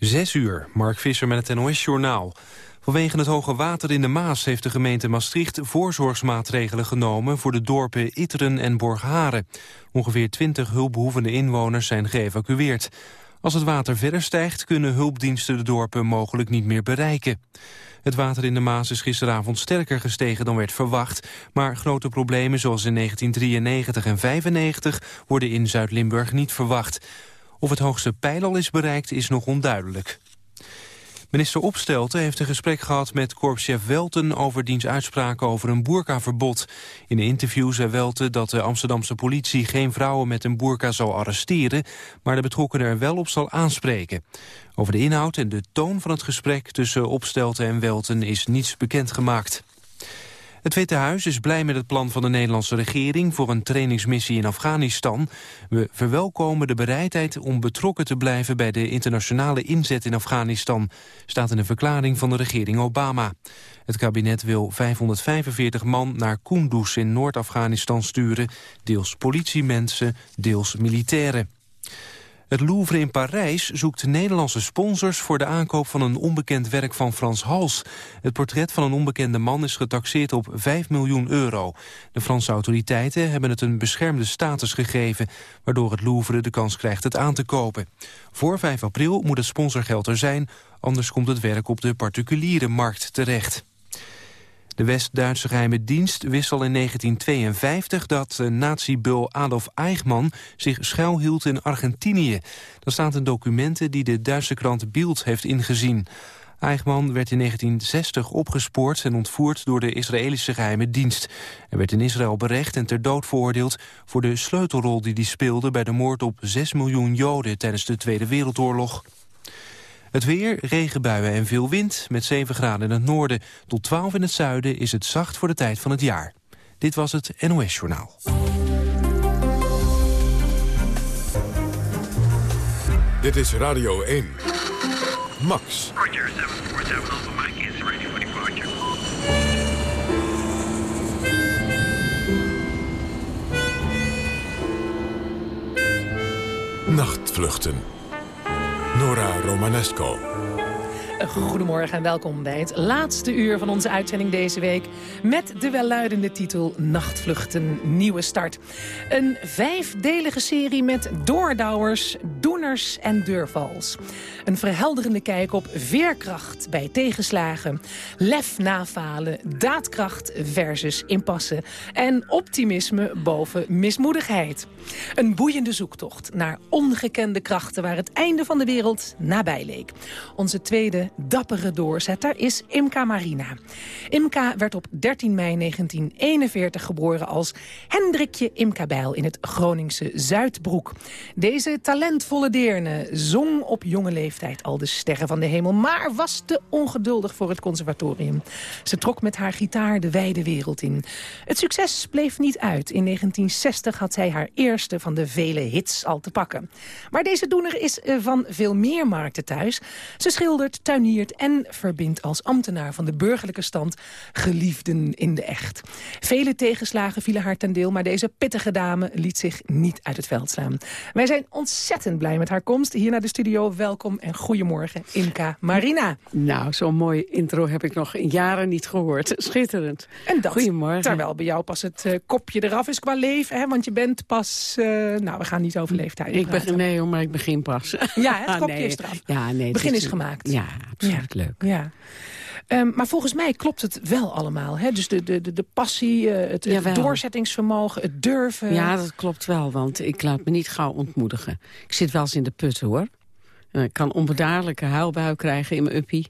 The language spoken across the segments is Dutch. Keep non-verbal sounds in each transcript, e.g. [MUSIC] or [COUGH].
Zes uur, Mark Visser met het NOS-journaal. Vanwege het hoge water in de Maas heeft de gemeente Maastricht voorzorgsmaatregelen genomen voor de dorpen Itteren en Borgharen. Ongeveer 20 hulpbehoevende inwoners zijn geëvacueerd. Als het water verder stijgt kunnen hulpdiensten de dorpen mogelijk niet meer bereiken. Het water in de Maas is gisteravond sterker gestegen dan werd verwacht. Maar grote problemen zoals in 1993 en 1995 worden in Zuid-Limburg niet verwacht. Of het hoogste pijl al is bereikt is nog onduidelijk. Minister Opstelten heeft een gesprek gehad met korpschef Welten over diens uitspraken over een boerkaverbod. In een interview zei Welten dat de Amsterdamse politie geen vrouwen met een boerka zal arresteren, maar de betrokkenen er wel op zal aanspreken. Over de inhoud en de toon van het gesprek tussen Opstelten en Welten is niets bekendgemaakt. Het Witte Huis is blij met het plan van de Nederlandse regering voor een trainingsmissie in Afghanistan. We verwelkomen de bereidheid om betrokken te blijven bij de internationale inzet in Afghanistan, staat in een verklaring van de regering Obama. Het kabinet wil 545 man naar Kunduz in Noord-Afghanistan sturen, deels politiemensen, deels militairen. Het Louvre in Parijs zoekt Nederlandse sponsors voor de aankoop van een onbekend werk van Frans Hals. Het portret van een onbekende man is getaxeerd op 5 miljoen euro. De Franse autoriteiten hebben het een beschermde status gegeven, waardoor het Louvre de kans krijgt het aan te kopen. Voor 5 april moet het sponsorgeld er zijn, anders komt het werk op de particuliere markt terecht. De West-Duitse geheime dienst wist al in 1952 dat nazi-bul Adolf Eichmann zich schuilhield in Argentinië. Dat staat in documenten die de Duitse krant Bild heeft ingezien. Eichmann werd in 1960 opgespoord en ontvoerd door de Israëlische geheime dienst. Hij werd in Israël berecht en ter dood veroordeeld voor de sleutelrol die hij speelde bij de moord op 6 miljoen Joden tijdens de Tweede Wereldoorlog. Het weer, regenbuien en veel wind, met 7 graden in het noorden tot 12 in het zuiden is het zacht voor de tijd van het jaar. Dit was het NOS Journaal. Dit is Radio 1. Max. Roger, 747 Alpha Mike is ready for departure. Nachtvluchten. Nora Romanesco. Goedemorgen en welkom bij het laatste uur van onze uitzending deze week... met de welluidende titel Nachtvluchten Nieuwe Start. Een vijfdelige serie met doordouwers, doeners en deurvals. Een verhelderende kijk op veerkracht bij tegenslagen... lef nafalen, daadkracht versus impasse... en optimisme boven mismoedigheid. Een boeiende zoektocht naar ongekende krachten... waar het einde van de wereld nabij leek. Onze tweede dappere doorzetter is Imka Marina. Imka werd op 13 mei 1941 geboren als Hendrikje Imka in het Groningse Zuidbroek. Deze talentvolle deerne zong op jonge leeftijd al de sterren van de hemel... maar was te ongeduldig voor het conservatorium. Ze trok met haar gitaar de wijde wereld in. Het succes bleef niet uit. In 1960 had zij haar eerste van de vele hits al te pakken. Maar deze doener is eh, van veel meer markten thuis. Ze schildert, tuiniert en verbindt als ambtenaar van de burgerlijke stand... geliefden in de echt. Vele tegenslagen vielen haar ten deel... maar deze pittige dame liet zich niet uit het veld slaan. Wij zijn ontzettend blij met haar komst hier naar de studio. Welkom en goedemorgen, Imka Marina. Nou, zo'n mooie intro heb ik nog in jaren niet gehoord. [LAUGHS] Schitterend. En dat Goedemorgen. terwijl bij jou pas het eh, kopje eraf is qua leven. Hè? Want je bent pas... eh, nou, we gaan niet over leeftijd Ik praten. begin, nee, hoor, maar ik begin pas. Ja, het [LAUGHS] kopje nee. is eraf. Ja, nee, Begin dit is gemaakt. Ja, absoluut Ja. leuk. Ja. Ehm, maar volgens mij klopt het wel allemaal. Hè? Dus de, de, de, de passie, eh, het, het doorzettingsvermogen, het durven. Ja, dat klopt wel, want ik laat me niet gauw ontmoedigen. Ik zit wel eens in de put, hoor. En Ik kan onbedaarlijke huilbui krijgen in mijn uppie.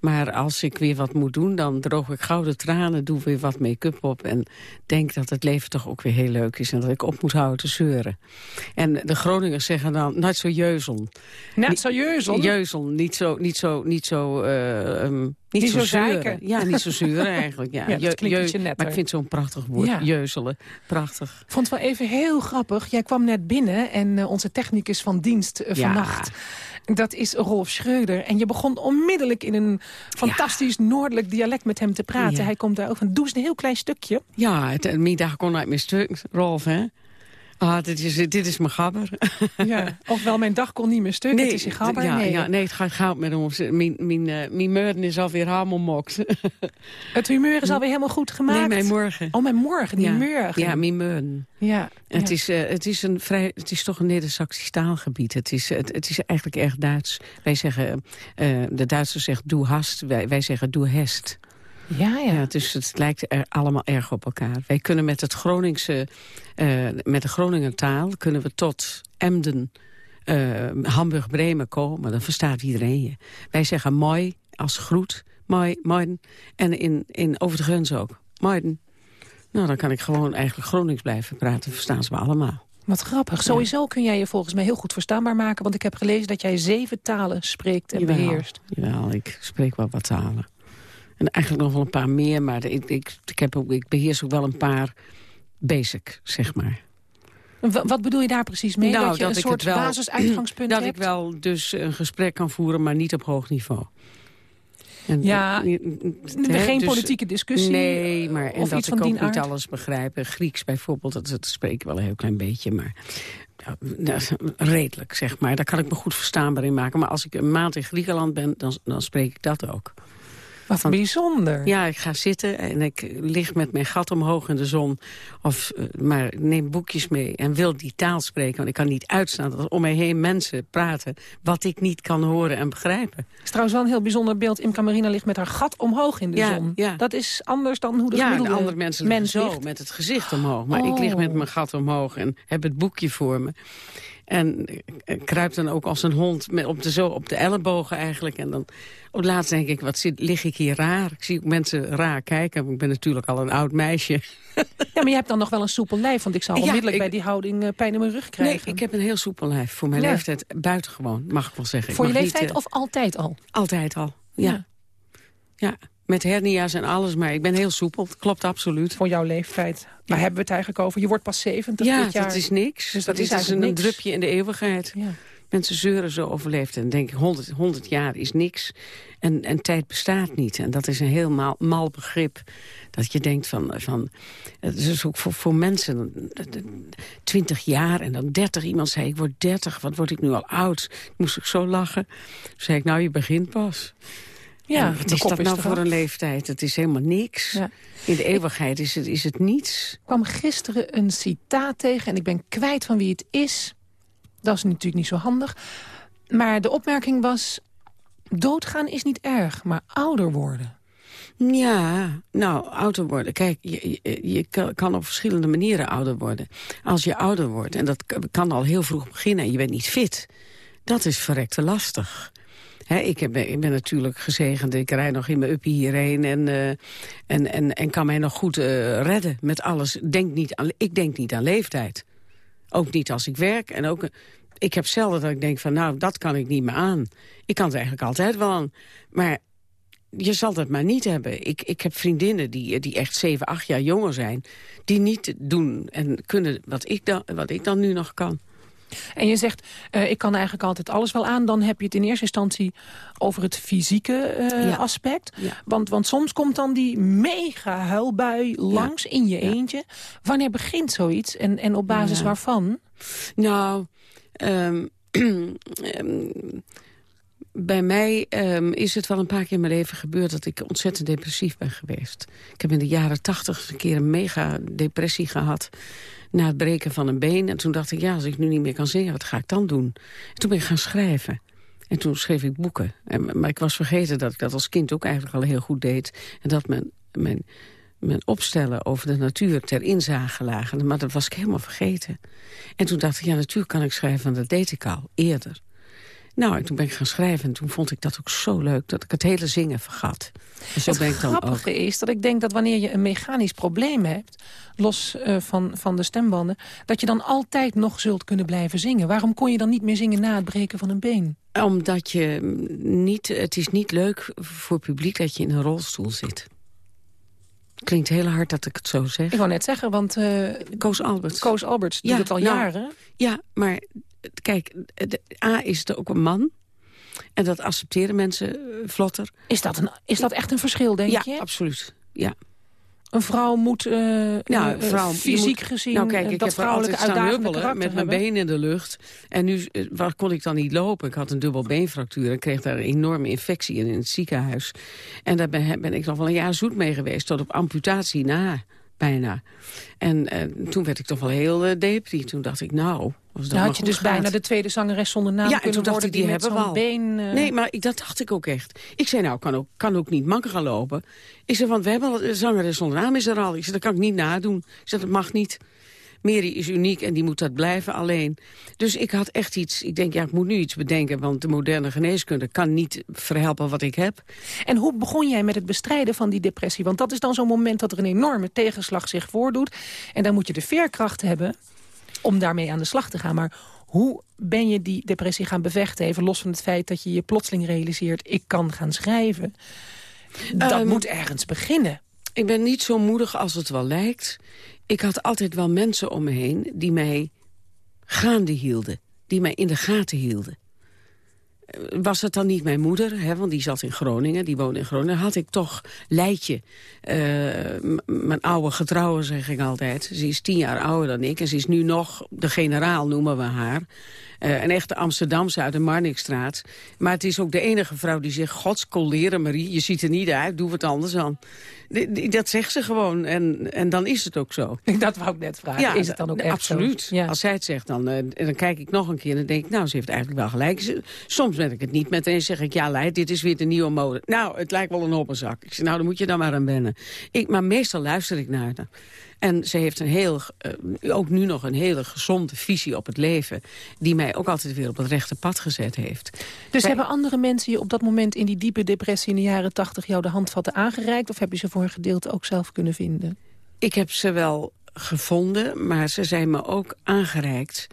Maar als ik weer wat moet doen, dan droog ik gouden tranen... doe weer wat make-up op en denk dat het leven toch ook weer heel leuk is... en dat ik op moet houden te zeuren. En de Groningers zeggen dan, net zo jeuzel. Net serieus, hoor. Jeuzel, niet zo, niet zo, niet zo, eh, ehm, niet, Niet zo, zo. Ja, niet zo zeuren [LAUGHS] eigenlijk. Ja, Je- je- netter. Maar ik vind zo'n prachtig woord, Ja. jeuzelen. Prachtig. Ik vond het wel even heel grappig. Jij kwam net binnen en eh, onze technicus van dienst eh, Ja. Dat is Rolf Schreuder. En je begon onmiddellijk in een fantastisch noordelijk dialect met hem te praten. Ja. Hij komt daar ook van. Doe eens een heel klein stukje. Ja, het, het middag kon uit mijn stuk, Rolf, hè. Ah, dit is, dit is mijn gabber. [LAUGHS] Ja. Ofwel, mijn dag kon niet meer stuk, het is je gabber. Ja, nee. ja, nee, het gaat goud met ons. Mijn, mijn, eh, mijn meurden is alweer helemaal mokt. [LAUGHS] Het humeur is alweer helemaal goed gemaakt. Nee, mijn morgen. Oh, mijn morgen, die ja. morgen. Ja, mijn meurden. ja. Het, is, eh, het, is een vrij, het is toch een Neder-Saxisch taalgebied. Het is, het, het is eigenlijk erg Duits. Wij zeggen, eh, de Duitsers zeggen doe hast, wij, wij zeggen doe hest. Ja, ja. Ja, dus het lijkt er allemaal erg op elkaar. Wij kunnen met, het Groningse, eh, met de Groninger taal kunnen we tot Emden, eh, Hamburg, Bremen komen. Dan verstaat iedereen je. Wij zeggen mooi als groet, mooi, mooi. En in, in over de grens ook, mooi. Nou, dan kan ik gewoon eigenlijk Gronings blijven praten. Verstaan ze me allemaal. Wat grappig. Sowieso kun jij je volgens mij heel goed verstaanbaar maken... want ik heb gelezen dat jij zeven talen spreekt en Jawel, beheerst. Jawel, ik spreek wel wat talen. En eigenlijk nog wel een paar meer, maar ik, ik, ik, heb ook, ik beheers ook wel een paar basic, zeg maar. Wa- Wat bedoel je daar precies mee? Nou, dat je dat een soort wel- basisuitgangspunt [CLEARS THROAT] dat hebt? ik wel dus een gesprek kan voeren, maar niet op hoog niveau. En, Ja, eh, Geen dus- politieke discussie? Nee, maar en of dat iets ik van ook niet aard? alles begrijp. Grieks bijvoorbeeld, dat, dat spreek ik wel een heel klein beetje, maar nou, redelijk, zeg maar. Daar kan ik me goed verstaanbaar in maken. Maar als ik een maand in Griekenland ben, dan, dan spreek ik dat ook. Wat van- bijzonder. Ja, ik ga zitten en ik lig met mijn gat omhoog in de zon. Of, eh, maar neem boekjes mee en wil die taal spreken. Want ik kan niet uitstaan dat om mij heen mensen praten... wat ik niet kan horen en begrijpen. Het is trouwens wel een heel bijzonder beeld. Imca Marina ligt met haar gat omhoog in de Ja, zon. ja. Dat is anders dan hoe de ja, de gemiddelde andere mensen mens zo, ligt. met het gezicht omhoog. Maar ik lig Oh. met mijn gat omhoog en heb het boekje voor me. En ik kruip dan ook als een hond met op, de, zo, op de ellebogen eigenlijk. En dan op het laatst denk ik, wat zit, lig ik hier raar? Ik zie ook mensen raar kijken. want Ik ben natuurlijk al een oud meisje. [LAUGHS] Ja, maar je hebt dan nog wel een soepel lijf. Want ik zou Ja, onmiddellijk ik- bij die houding eh, pijn in mijn rug krijgen. Nee, ik heb een heel soepel lijf. Voor mijn Ja. leeftijd buitengewoon, mag ik wel zeggen. Voor je niet, leeftijd eh, of altijd al? Altijd al, ja. Ja. ja. Met hernia's en alles, maar ik ben heel soepel. Dat klopt absoluut. Voor jouw leeftijd. Waar hebben we het eigenlijk over? Je wordt pas 70 Ja, dit jaar. dat is niks. Dus dat is is een niks. drupje in de eeuwigheid. Ja. Mensen zeuren zo over leeftijd. En denk ik, 100, 100 jaar is niks. En, en tijd bestaat niet. En dat is een heel mal, mal begrip. Dat je denkt van... van het is ook voor, voor mensen... 20 jaar en dan 30. Iemand zei, ik word 30. Wat word ik nu al oud? Moest ik zo lachen. Toen zei ik, nou, je begint pas. Ja, wat is dat is nou voor een leeftijd? Het is helemaal niks. Ja. In de eeuwigheid is het, is het niets. Ik kwam gisteren een citaat tegen en ik ben kwijt van wie het is. Dat is natuurlijk niet zo handig. Maar de opmerking was... doodgaan is niet erg, maar ouder worden. Ja, nou, ouder worden. Kijk, je, je, je kan- op verschillende manieren ouder worden. Als je ouder wordt, en dat kan al heel vroeg beginnen... en je bent niet fit, dat is verrekte lastig. Ik, heb, ik ben natuurlijk gezegend, ik rijd nog in mijn uppie hierheen... en, eh, en, en, en kan mij nog goed eh, redden met alles. Denk niet ik denk niet aan leeftijd. Ook niet als ik werk. En ook, ik heb zelden dat ik denk van, nou, dat kan ik niet meer aan. Ik kan het eigenlijk altijd wel aan. Maar je zal dat maar niet hebben. Ik, ik heb vriendinnen die, die echt 7, 8 jaar jonger zijn... die niet doen en kunnen wat ik dan, wat ik dan nu nog kan. En je zegt, eh, ik kan eigenlijk altijd alles wel aan. Dan heb je het in eerste instantie over het fysieke eh, Ja. aspect. Ja. Want, want soms komt dan die mega huilbui langs in je eentje. Wanneer begint zoiets en, en op basis waarvan? Nou, ehm, [CLEARS THROAT] ehm, bij mij ehm, is het wel een paar keer in mijn leven gebeurd... dat ik ontzettend depressief ben geweest. Ik heb in de jaren tachtig een keer een mega depressie gehad... na het breken van een been. En toen dacht ik, ja, als ik nu niet meer kan zingen, wat ga ik dan doen? En toen ben ik gaan schrijven. En toen schreef ik boeken. En, maar ik was vergeten dat ik dat als kind ook eigenlijk al heel goed deed. En dat mijn, mijn, mijn opstellen over de natuur ter inzage lagen. Maar dat was ik helemaal vergeten. En toen dacht ik, ja, natuurlijk kan ik schrijven, want dat deed ik al eerder. Nou, en toen ben ik gaan schrijven en toen vond ik dat ook zo leuk... dat ik het hele zingen vergat. En zo Het ben ik dan ook. grappige is dat ik denk dat wanneer je een mechanisch probleem hebt... los eh, van, van de stembanden, dat je dan altijd nog zult kunnen blijven zingen. Waarom kon je dan niet meer zingen na het breken van een been? Omdat je niet... Het is niet leuk voor het publiek dat je in een rolstoel zit. Klinkt heel hard dat ik het zo zeg. Ik wou net zeggen, want eh Koos Alberts. Koos Alberts doet Ja, het al nou, jaren. Ja, maar kijk, de, A is het ook een man. En dat accepteren mensen eh, vlotter. Is dat, een, is dat echt een verschil, denk ja, je? absoluut. Ja. Een vrouw moet uh, ja, een vrouw, fysiek moet, gezien nou, kijk, ik dat heb vrouwelijke uitdagende met mijn been in de lucht. En nu waar kon ik dan niet lopen. Ik had een dubbel beenfractuur en kreeg daar een enorme infectie in, in het ziekenhuis. En daar ben, ben ik nog wel een jaar zoet mee geweest, tot op amputatie na bijna. En toen werd ik toch wel heel uh, depri. Toen dacht ik, nou... Als dat Dan had je dus gaat. bijna de tweede zangeres zonder naam ja, kunnen en toen worden... die, die hebben. Been, uh... Nee, maar ik, dat dacht ik ook echt. Ik zei, nou, kan ook, kan ook niet manken gaan lopen. Ik zei, want we hebben al, zangeres zonder naam is er al. Ik zei, dat kan ik niet nadoen. Ik zei, dat mag niet. Mary is uniek en die moet dat blijven alleen. Dus ik had echt iets, ik denk, ja, ik moet nu iets bedenken... want de moderne geneeskunde kan niet verhelpen wat ik heb. En hoe begon jij met het bestrijden van die depressie? Want dat is dan zo'n moment dat er een enorme tegenslag zich voordoet. En dan moet je de veerkracht hebben om daarmee aan de slag te gaan. Maar hoe ben je die depressie gaan bevechten? Even los van het feit dat je je plotseling realiseert... ik kan gaan schrijven. Dat Um, moet ergens beginnen. Ik ben niet zo moedig als het wel lijkt. Ik had altijd wel mensen om me heen die mij gaande hielden. Die mij in de gaten hielden. Was het dan niet mijn moeder, hè, want die zat in Groningen, die woonde in Groningen... had ik toch Leidje, uh, mijn oude getrouwe zeg ik altijd. Ze is tien jaar ouder dan ik en ze is nu nog de generaal, noemen we haar. Uh, een echte Amsterdamse uit de Marnixstraat. Maar het is ook de enige vrouw die zegt... Gods coleren Marie, je ziet er niet uit, doe wat anders dan. Dat zegt ze gewoon en, en dan is het ook zo. [LAUGHS] Dat wou ik net vragen. Ja, is het dan ook echt absoluut. Ja. Als zij het zegt, dan, uh, dan kijk ik nog een keer en denk ik... nou, ze heeft eigenlijk wel gelijk. Soms ben ik het niet met en zeg ik... ja, Leid, dit is weer de nieuwe mode. Nou, het lijkt wel een hoppenzak. Ik zeg, nou, dan moet je dan maar aan wennen. Ik, maar meestal luister ik naar haar. En ze heeft een heel, uh, ook nu nog een hele gezonde visie op het leven... die mij ook altijd weer op het rechte pad gezet heeft. Dus Zij... hebben andere mensen je op dat moment... in die diepe depressie in de jaren tachtig jou de handvatten aangereikt... of heb je ze voor een gedeelte ook zelf kunnen vinden? Ik heb ze wel gevonden, maar ze zijn me ook aangereikt...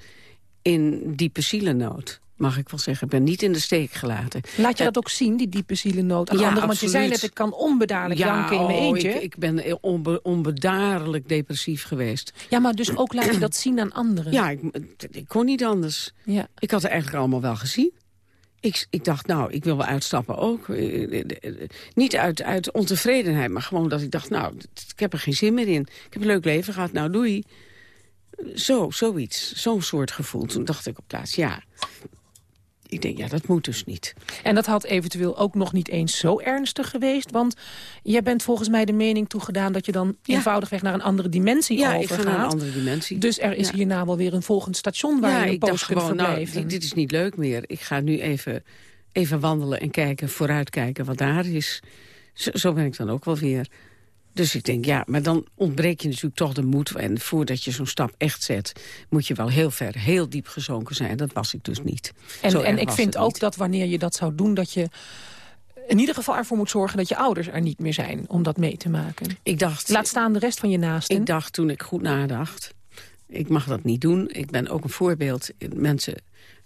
in diepe zielennood mag ik wel zeggen. Ik ben niet in de steek gelaten. Laat je dat ook zien, die diepe zielennood? Aan ja, anderen, want je zei net, ik kan onbedaarlijk ja, janken in mijn oh, eentje. Ik, ik ben onbe, onbedaarlijk depressief geweest. Ja, maar dus ook laat je dat zien aan anderen? Ja, ik, ik kon niet anders. Ja. Ik had het eigenlijk allemaal wel gezien. Ik, ik, dacht, nou, ik wil wel uitstappen ook. Niet uit, uit ontevredenheid, maar gewoon dat ik dacht... nou, ik heb er geen zin meer in. Ik heb een leuk leven gehad, nou doei. Zo, zoiets. Zo'n soort gevoel. Toen dacht ik op plaats, ja, ik denk, ja, dat moet dus niet. En dat had eventueel ook nog niet eens zo ernstig geweest? Want jij bent volgens mij de mening toegedaan... dat je dan ja. eenvoudigweg naar een andere dimensie ja, overgaat. Ja, ik ga naar een andere dimensie. Dus er is ja. hierna wel weer een volgend station waar je een poos kunt gewoon, nou, verblijven. dit, dit is niet leuk meer. Ik ga nu even, even wandelen en kijken, vooruitkijken wat daar is. Zo, zo ben ik dan ook wel weer. Dus ik denk, ja, maar dan ontbreek je natuurlijk toch de moed. En voordat je zo'n stap echt zet, moet je wel heel ver, heel diep gezonken zijn. Dat was ik dus niet. En, Zo en ik vind ook niet. dat wanneer je dat zou doen... dat je in ieder geval ervoor moet zorgen dat je ouders er niet meer zijn... om dat mee te maken. Ik dacht, Laat staan de rest van je naasten. ik dacht toen ik goed nadacht, ik mag dat niet doen. Ik ben ook een voorbeeld. Mensen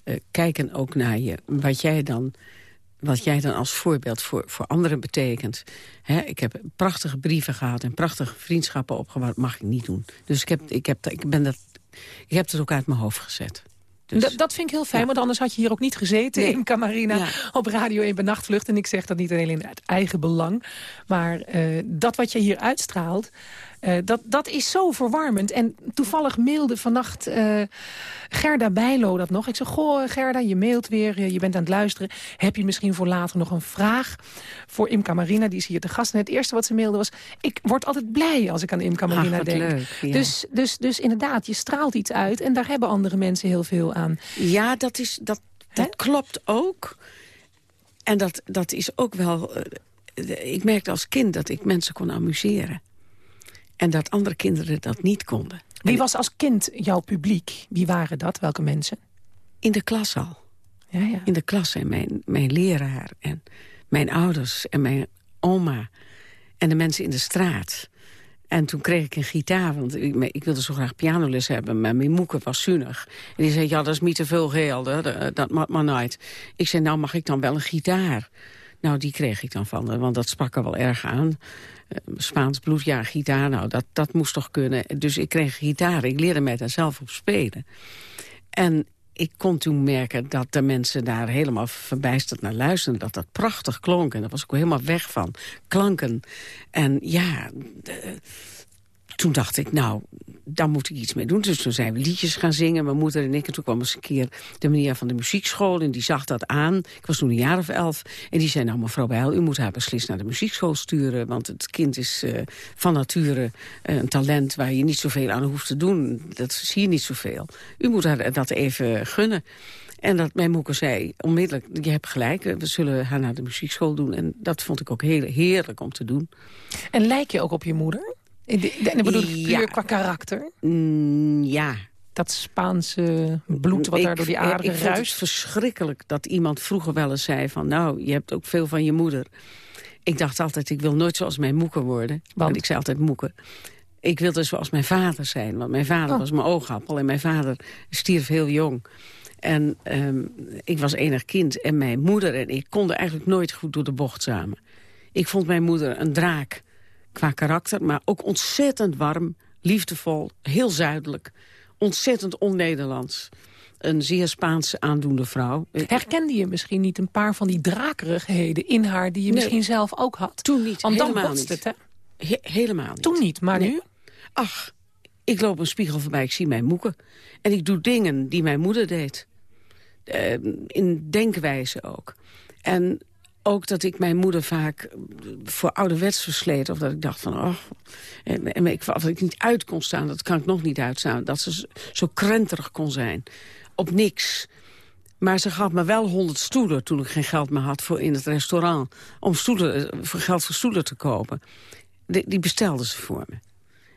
uh, kijken ook naar je. Wat jij dan wat jij dan als voorbeeld voor, voor anderen betekent. Ik heb prachtige brieven gehad en prachtige vriendschappen opgebouwd. mag ik niet doen. Dus ik heb, ik heb, ik ben dat, ik heb het ook uit mijn hoofd gezet. Dus, dat, dat vind ik heel fijn, ja. want anders had je hier ook niet gezeten nee. in Camarina ja. op Radio 1 bij Nachtvlucht. En ik zeg dat niet alleen in het eigen belang. Maar uh, dat wat je hier uitstraalt, uh, dat, dat is zo verwarmend. En toevallig mailde vannacht uh, Gerda Bijlo dat nog. Ik zeg, goh Gerda, je mailt weer, je bent aan het luisteren. Heb je misschien voor later nog een vraag voor Imca Marina? Die is hier te gast. En het eerste wat ze mailde was... ik word altijd blij als ik aan Imca Marina Ach, denk. Leuk, ja. dus, dus, dus inderdaad, je straalt iets uit. En daar hebben andere mensen heel veel aan. Ja, dat, is, dat, dat klopt ook. En dat, dat is ook wel... Uh, ik merkte als kind dat ik mensen kon amuseren. En dat andere kinderen dat niet konden. Wie was als kind jouw publiek? Wie waren dat? Welke mensen? In de klas al. Ja, ja. In de klas en mijn, mijn leraar en mijn ouders en mijn oma. En de mensen in de straat. En toen kreeg ik een gitaar, want ik, ik wilde zo graag pianoles hebben. Maar mijn moeke was zuinig. En die zei, ja, dat is niet te veel geld, hè. dat, mag maar nooit. Ik zei, nou mag ik dan wel een gitaar? Nou, die kreeg ik dan van haar, want dat sprak er wel erg aan. Uh, Spaans bloedjaar, gitaar, nou, dat, dat moest toch kunnen. Dus ik kreeg gitaar, ik leerde mij daar zelf op spelen. En ik kon toen merken dat de mensen daar helemaal verbijsterd naar luisterden. Dat dat prachtig klonk. En daar was ik ook helemaal weg van. Klanken. En ja, toen dacht ik, nou, daar moet ik iets mee doen. Dus toen zijn we liedjes gaan zingen, mijn moeder en ik. En toen kwam eens een keer de meneer van de muziekschool... en die zag dat aan. Ik was toen een jaar of elf. En die zei, nou, mevrouw Bijl, u moet haar beslist naar de muziekschool sturen... want het kind is eh, van nature eh, een talent waar je niet zoveel aan hoeft te doen. Dat zie je niet zoveel. U moet haar dat even gunnen. En dat mijn moeder zei onmiddellijk, je hebt gelijk, we zullen haar naar de muziekschool doen. En dat vond ik ook heel heerlijk om te doen. En lijk je ook op je moeder? En dat bedoel ik puur Ja. qua karakter? Mm, ja, Dat Spaanse bloed wat daar door die Ik- aderen Ik het ruist. verschrikkelijk dat iemand vroeger wel eens zei van... nou, je hebt ook veel van je moeder. Ik dacht altijd, ik wil nooit zoals mijn moeder worden. Want ik zei altijd moeke. Ik wilde zoals mijn vader zijn. Want mijn vader Oh. was mijn oogappel en mijn vader stierf heel jong. En ehm, ik was enig kind en mijn moeder en ik konden eigenlijk nooit goed door de bocht samen. Ik vond mijn moeder een draak qua karakter, maar ook ontzettend warm, liefdevol, heel zuidelijk. Ontzettend on-Nederlands. Een zeer Spaanse aandoende vrouw. Herkende je misschien niet een paar van die drakerigheden in haar... die je Nee. misschien zelf ook had? Toen niet, Want dan helemaal botst niet. het, hè? He- helemaal niet. Toen niet, maar Nee. nu? Ach, ik loop een spiegel voorbij, ik zie mijn moeken. En ik doe dingen die mijn moeder deed. Eh, in denkwijze ook. En ook dat ik mijn moeder vaak voor ouderwets versleed. Of dat ik dacht van, oh, en, ik, of ik niet uit kon staan, dat kan ik nog niet uitstaan. Dat ze zo krenterig kon zijn. Op niks. Maar ze gaf me wel honderd stoelen toen ik geen geld meer had voor in het restaurant. Om stoelen, voor geld voor stoelen te kopen. Die bestelde ze voor me.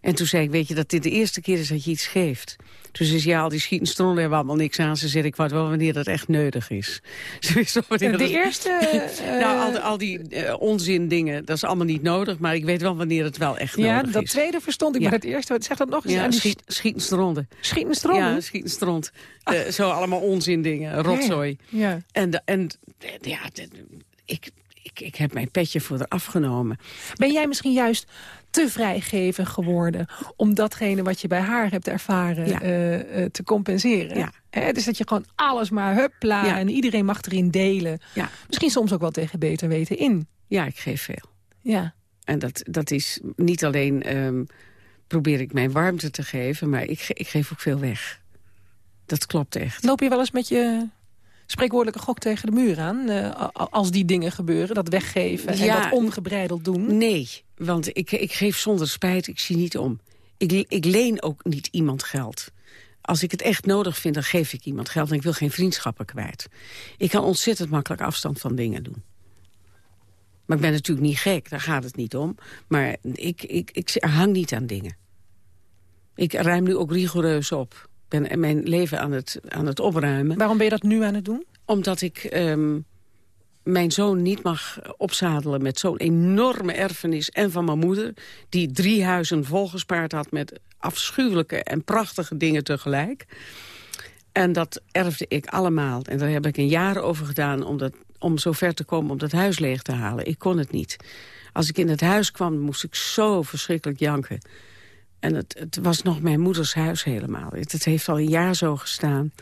En toen zei ik, weet je, dat dit de eerste keer is dat je iets geeft. Ze, ja, al die schieten stronden hebben allemaal niks aan. Ze zei, ik weet wel wanneer dat echt nodig is. [LAUGHS] Ze wist wel wanneer De dat- eerste... [LAUGHS] eh, nou, al, die- al die eh, onzin dingen, dat is allemaal niet nodig. Maar ik weet wel wanneer het wel echt ja, nodig dat is. tweede verstond ik, Ja. maar het eerste... Zeg dat nog eens. Ja, schiet, schieten stronden. schieten stromen? Ja, schieten stront. Eh, zo allemaal onzin dingen, rotzooi. Ja. En, en eh, ja, ik, ik, ik heb mijn petje voor haar afgenomen. Ben jij misschien juist te vrijgevig geworden... om datgene wat je bij haar hebt ervaren Ja. eh, eh, te compenseren? Ja. Hè, dus dat je gewoon alles maar huppla Ja. en iedereen mag erin delen. Ja. Misschien soms ook wel tegen beter weten in. Ja, ik geef veel. Ja. En dat, dat is niet alleen ehm, probeer ik mijn warmte te geven... maar ik, ik geef ook veel weg. Dat klopt echt. Loop je wel eens met je spreekwoordelijke gok tegen de muur aan... eh, als die dingen gebeuren, dat weggeven en Ja. dat ongebreideld doen? Nee, want ik, ik geef zonder spijt, ik zie niet om. Ik, ik leen ook niet iemand geld. Als ik het echt nodig vind, dan geef ik iemand geld... en ik wil geen vriendschappen kwijt. Ik kan ontzettend makkelijk afstand van dingen doen. Maar ik ben natuurlijk niet gek, daar gaat het niet om. Maar ik, ik, ik hang niet aan dingen. Ik ruim nu ook rigoureus op. Ik ben mijn leven aan het, aan het opruimen. Waarom ben je dat nu aan het doen? Omdat ik ehm, mijn zoon niet mag opzadelen met zo'n enorme erfenis. En van mijn moeder, die drie huizen volgespaard had... met afschuwelijke en prachtige dingen tegelijk. En dat erfde ik allemaal. En daar heb ik een jaar over gedaan om, dat, om zo ver te komen om dat huis leeg te halen. Ik kon het niet. Als ik in het huis kwam, moest ik zo verschrikkelijk janken. En het, het was nog mijn moeders huis helemaal. Het, heeft al een jaar zo gestaan.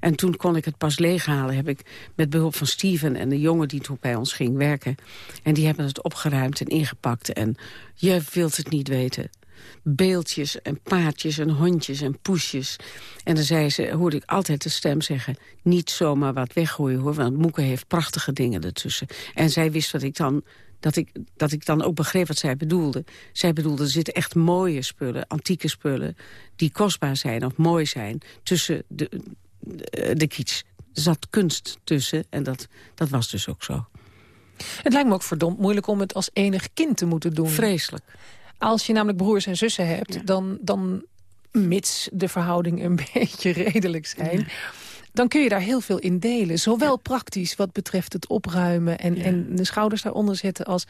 En toen kon ik het pas leeghalen. Heb ik met behulp van Steven en de jongen die toen bij ons ging werken. En die hebben het opgeruimd en ingepakt. En je wilt het niet weten. Beeldjes en paardjes en hondjes en poesjes. En dan zei ze, hoorde ik altijd de stem zeggen... niet zomaar wat weggooien hoor, want Moeke heeft prachtige dingen ertussen. En zij wist wat ik dan dat ik, dat ik dan ook begreep wat zij bedoelde. Zij bedoelde, er zitten echt mooie spullen, antieke spullen... die kostbaar zijn of mooi zijn tussen de, de, de kiets. Er zat kunst tussen en dat, dat was dus ook zo. Het lijkt me ook verdomd moeilijk om het als enig kind te moeten doen. Vreselijk. Als je namelijk broers en zussen hebt, Ja. dan, dan mits de verhoudingen een [LAUGHS] beetje redelijk zijn... dan kun je daar heel veel in delen. Zowel praktisch wat betreft het opruimen en, Ja. en de schouders daaronder zetten... als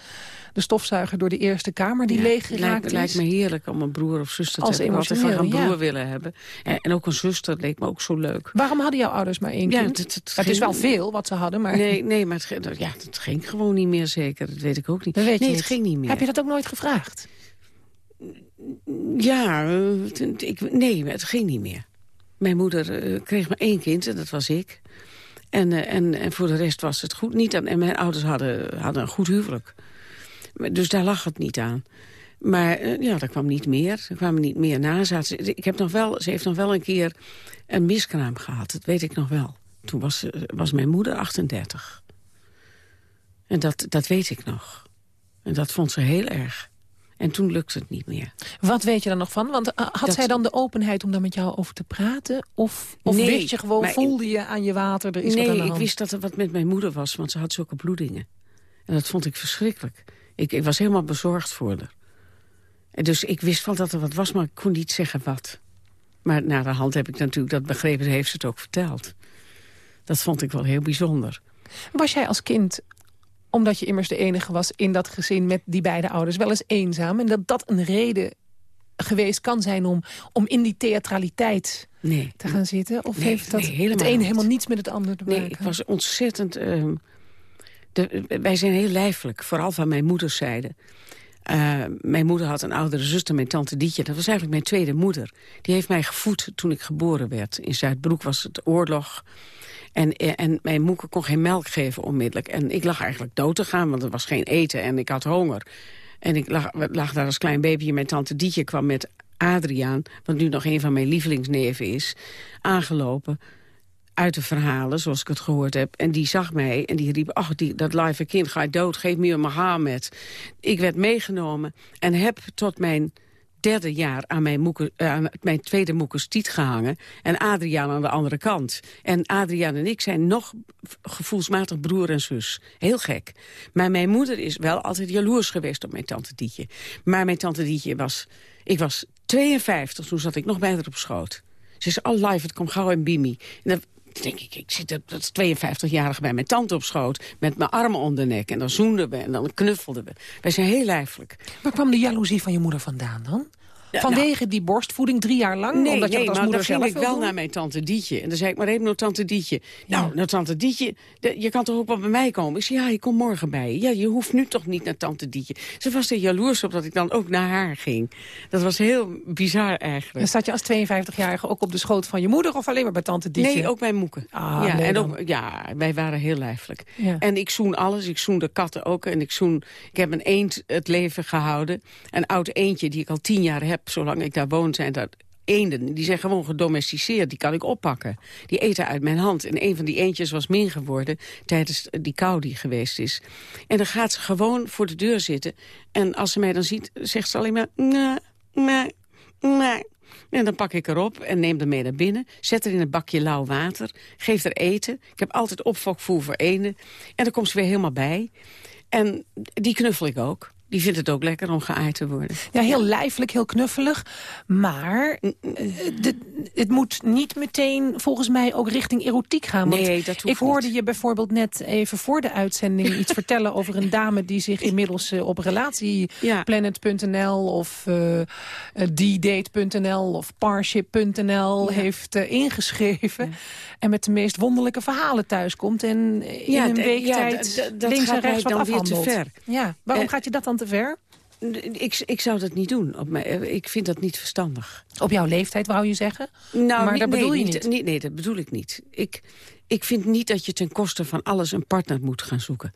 de stofzuiger door de Eerste Kamer die Ja, leeg geraakt lijkt, lijkt me heerlijk om een broer of zuster Als te hebben. Ik had altijd graag een emotioneel, broer willen hebben. En, en ook een zuster leek me ook zo leuk. Waarom hadden jouw ouders maar één kind? het- het het is wel veel wat ze hadden, maar... Nee, nee maar het, ja, het ging gewoon niet meer zeker. Dat weet ik ook niet. Nee, niet. het ging niet meer. Heb je dat ook nooit gevraagd? Ja, eh, ik, nee, het ging niet meer. Mijn moeder eh, kreeg maar één kind en dat was ik. En, eh, en, en voor de rest was het goed niet. En mijn ouders hadden, hadden een goed huwelijk. Dus daar lag het niet aan. Maar eh, ja, er kwam niet meer. Er kwamen niet meer na. Ze, ik heb nog wel, ze heeft nog wel een keer een miskraam gehad. Dat weet ik nog wel. Toen was, was mijn moeder 38. En dat, dat weet ik nog. En dat vond ze heel erg. En toen lukte het niet meer. Wat weet je dan nog van? Want eh, had zij dan de openheid om daar met jou over te praten? Of, of Nee, wist je gewoon, voelde je aan je water, er is wat aan nee, de ik wist dat er wat met mijn moeder was, want ze had zulke bloedingen. En dat vond ik verschrikkelijk. Ik, ik was helemaal bezorgd voor haar. En dus ik wist wel dat er wat was, maar ik kon niet zeggen wat. Maar na de hand heb ik natuurlijk dat begrepen, heeft ze het ook verteld. Dat vond ik wel heel bijzonder. Was jij als kind, omdat je immers de enige was in dat gezin met die beide ouders, wel eens eenzaam? En dat dat een reden geweest kan zijn om, om in die theatraliteit Nee, te gaan zitten? Of Nee, heeft dat het een helemaal niets met het ander te maken? Nee, ik was ontzettend... ehm, de, wij zijn heel lijfelijk, vooral van mijn moeders zijde. Eh, mijn moeder had een oudere zuster, mijn tante Dietje. Dat was eigenlijk mijn tweede moeder. Die heeft mij gevoed toen ik geboren werd. In Zuidbroek was het oorlog. En, eh, en mijn moeder kon geen melk geven onmiddellijk. En ik lag eigenlijk dood te gaan, want er was geen eten en ik had honger. En ik lag, lag daar als klein babyje. Mijn tante Dietje kwam met Adriaan, wat nu nog een van mijn lievelingsneven is, aangelopen uit de verhalen, zoals ik het gehoord heb. En die zag mij en die riep, ach, die, dat live kind gaat dood, geef me een Mohammed. Ik werd meegenomen en heb tot mijn derde jaar aan mijn, moeke, eh, aan mijn tweede moekestiet gehangen. En Adriaan aan de andere kant. En Adriaan en ik zijn nog gevoelsmatig broer en zus. Heel gek. Maar mijn moeder is wel altijd jaloers geweest op mijn tante Dietje. Maar mijn tante Dietje was... Ik was 52, toen zat ik nog bij haar op schoot. Ze zei, oh live, het komt gauw in Bimi. En denk ik, ik zit dat is 52-jarige bij mijn tante op schoot... met mijn armen om de nek. En dan zoenden we en dan knuffelden we. Wij zijn heel lijfelijk. Waar kwam de jaloezie van je moeder vandaan dan? Ja, Vanwege die borstvoeding drie jaar lang? Nee, omdat je nee dat als maar moeder dan ging ik wel doen? naar mijn tante Dietje. En dan zei ik maar even naar tante Dietje. Ja. Nou, naar tante Dietje, de- je kan toch ook wel bij mij komen? Ik zei, ja, ik kom morgen bij je. Ja, je hoeft nu toch niet naar tante Dietje. Ze was er jaloers op dat ik dan ook naar haar ging. Dat was heel bizar eigenlijk. Dan zat je als 52-jarige ook op de schoot van je moeder... of alleen maar bij tante Dietje? Nee, ook bij Moeken. Ah, ja, nee en ook, ja, wij waren heel lijfelijk. Ja. En ik zoen alles. Ik zoen de katten ook. En ik zoen... Ik heb een eend het leven gehouden. Een oud eendje die ik al tien jaar heb. Zolang ik daar woon zijn dat eenden. Die zijn gewoon gedomesticeerd. Die kan ik oppakken. Die eten uit mijn hand. En een van die eendjes was min geworden tijdens die kou die geweest is. En dan gaat ze gewoon voor de deur zitten. En als ze mij dan ziet, zegt ze alleen maar... Nee, nee, nee. En dan pak ik haar op en neem haar mee naar binnen. Zet haar in een bakje lauw water. Geef haar eten. Ik heb altijd opfokvoer voor eenden. En dan komt ze weer helemaal bij. En die knuffel ik ook. Die vindt het ook lekker om geaaid te worden. Ja, heel lijfelijk, heel knuffelig. Maar eh, de- het moet niet meteen volgens mij ook richting erotiek gaan. Want Nee, dat ik hoorde niet. je bijvoorbeeld net even voor de uitzending iets vertellen over een dame die zich [LAUGHS] inmiddels eh, op relatieplanet.nl of eh, eh, ddate.nl of parship.nl Ja. heeft ingeschreven. En met de meest wonderlijke verhalen thuiskomt. En in een week tijd links en rechts wat dan weer te afhandelt. ver. Ja, waarom gaat je dat dan te ver? Ik, ik zou dat niet doen. Op mij, ik vind dat niet verstandig. Op jouw leeftijd wou je zeggen? Nou, maar niet- dat nee, bedoel je niet, niet? Nee, dat bedoel ik niet. Ik, ik vind niet dat je ten koste van alles een partner moet gaan zoeken.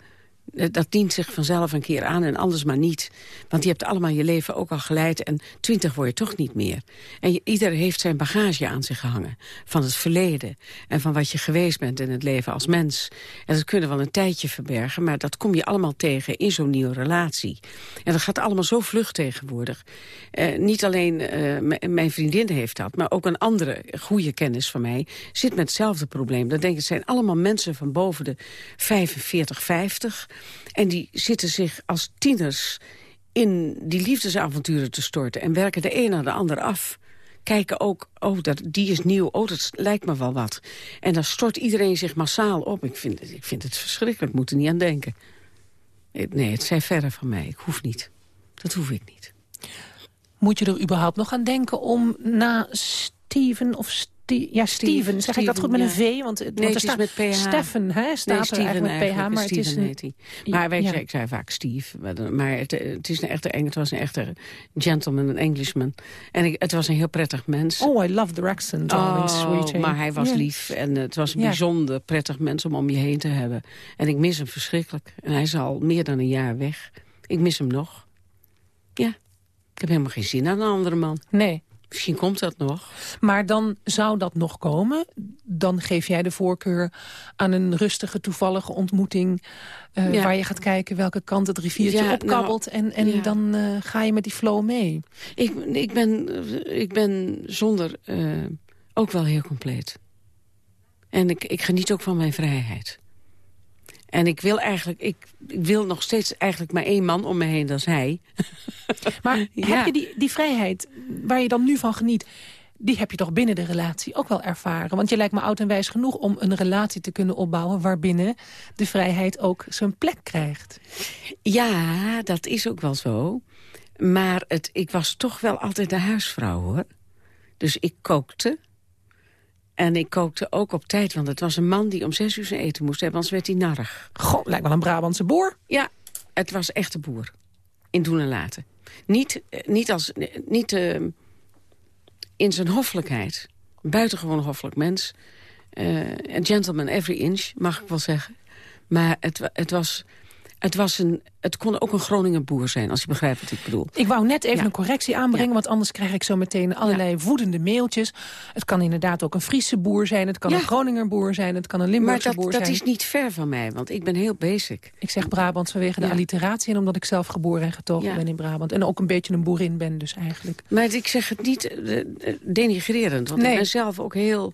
Eh, Dat dient zich vanzelf een keer aan en anders maar niet. Want je hebt allemaal je leven ook al geleid en twintig word je toch niet meer. En ieder heeft zijn bagage aan zich gehangen. Van het verleden en van wat je geweest bent in het leven als mens. En dat kunnen we wel een tijdje verbergen, maar dat kom je allemaal tegen in zo'n nieuwe relatie. En dat gaat allemaal zo vlug tegenwoordig. Eh, niet alleen eh, mijn vriendin heeft dat, maar ook een andere goede kennis van mij zit met hetzelfde probleem. Dan denk ik, het zijn allemaal mensen van boven de 45, 50. En die zitten zich als tieners in die liefdesavonturen te storten... en werken de een naar de ander af. Kijken ook, oh, dat, die is nieuw, oh, dat lijkt me wel wat. En dan stort iedereen zich massaal op. Ik vind, ik vind het verschrikkelijk, ik moet er niet aan denken. Eh, Nee, het zijn verre van mij, ik hoef niet. Dat hoef ik niet. Moet je er überhaupt nog aan denken om na Steven of Ja, Steven. Zeg ik dat goed met een V? Want, Nee, want er het is staat met PH. Steffen, hè? Staat Nee, er Steven eigenlijk met PH, eigenlijk, maar het is Steven een... heet hij. Maar weet je, ik zei vaak Steve. maar- het, het, is een echte, het was een echte gentleman, een Englishman. En ik, het was een heel prettig mens. Oh, I love their accent, darling, sweetie. maar hij was lief en het was een bijzonder prettig mens om om je heen te hebben. En ik mis hem verschrikkelijk. En hij is al meer dan een jaar weg. Ik mis hem nog. Ja, ik heb helemaal geen zin aan een andere man. Nee. Misschien komt dat nog. Maar dan zou dat nog komen. Dan geef jij de voorkeur aan een rustige, toevallige ontmoeting... eh, Ja. waar je gaat kijken welke kant het riviertje Ja, opkabbelt... en, en ja. dan eh, ga je met die flow mee. Ik, ik, ben, ik ben zonder eh, ook wel heel compleet. En ik, ik geniet ook van mijn vrijheid. En ik wil eigenlijk, ik, ik wil nog steeds eigenlijk maar één man om me heen, dat is hij. [LAUGHS] Maar [LAUGHS] Ja. heb je die, die vrijheid waar je dan nu van geniet... die heb je toch binnen de relatie ook wel ervaren? Want je lijkt me oud en wijs genoeg om een relatie te kunnen opbouwen... waarbinnen de vrijheid ook zijn plek krijgt. Ja, dat is ook wel zo. Maar het, ik was toch wel altijd de huisvrouw, hoor. Dus ik kookte. En ik kookte ook op tijd, want het was een man die om zes uur zijn eten moest hebben, anders werd hij narrig. Goh, lijkt wel een Brabantse boer. Ja, het was echt een boer. In doen en laten. Niet, eh, niet, als, eh, niet eh, in zijn hoffelijkheid. Een buitengewoon hoffelijk mens. Eh, Een gentleman every inch, mag ik wel zeggen. Maar het, het, was, het, was een, het kon ook een Groninger boer zijn, als je begrijpt wat ik bedoel. Ik wou net even Ja. een correctie aanbrengen, Ja. want anders krijg ik zo meteen allerlei woedende mailtjes. Het kan inderdaad ook een Friese boer zijn, het kan een Groninger boer zijn, het kan een Maar Limburgse dat, boer dat zijn. is niet ver van mij, want ik ben heel basic. Ik zeg Brabant vanwege de alliteratie en omdat ik zelf geboren en getogen ben in Brabant. En ook een beetje een boerin ben dus eigenlijk. Maar ik zeg het niet eh, eh, denigrerend, want Nee. ik ben zelf ook heel...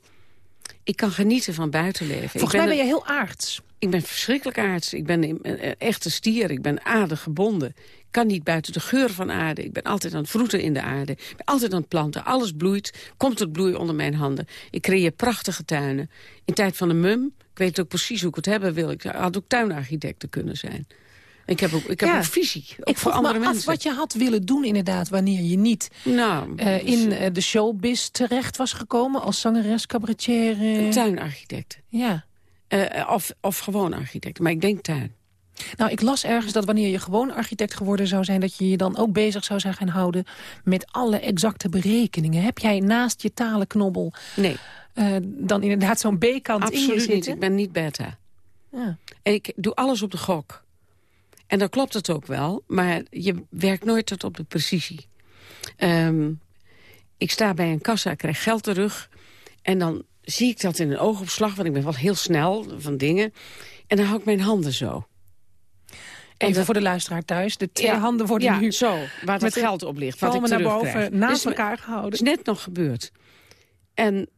Ik kan genieten van buitenleven. Volgens mij ben je heel aards. Ik ben verschrikkelijk aards. Ik ben een echte stier. Ik ben aardegebonden. Ik kan niet buiten de geur van aarde. Ik ben altijd aan het vroeten in de aarde. Ik ben altijd aan het planten. Alles bloeit. Komt tot bloei onder mijn handen. Ik creëer prachtige tuinen. In tijd van de mum, ik weet ook precies hoe ik het hebben wil. Ik had ook tuinarchitecten kunnen zijn. Ik heb ook, ik heb Ja. ook visie. Ook Ik voor andere me af mensen. wat je had willen doen inderdaad... wanneer je niet Nou, eh, in eh, de showbiz terecht was gekomen... als zangeres, cabaretier. eh, tuinarchitecten. ja. Eh, of, of gewoon architecten. Maar ik denk tuin. Nou, ik las ergens dat wanneer je gewoon architect geworden zou zijn... dat je je dan ook bezig zou zijn gaan houden met alle exacte berekeningen. Heb jij naast je talenknobbel Nee, eh, dan inderdaad zo'n B-kant in je absoluut niet. zitten? Ik ben niet beta. Ja. En ik doe alles op de gok. En dan klopt het ook wel, maar je werkt nooit tot op de precisie. Ehm, ik sta bij een kassa, ik krijg geld terug... en dan zie ik dat in een oogopslag, want ik ben wel heel snel van dingen... en dan hou ik mijn handen zo. Even dat- voor de luisteraar thuis. De twee handen worden ja, nu zo, waar het geld op ligt, wat ik naar boven naast Dus elkaar Het gehouden. is net nog gebeurd. En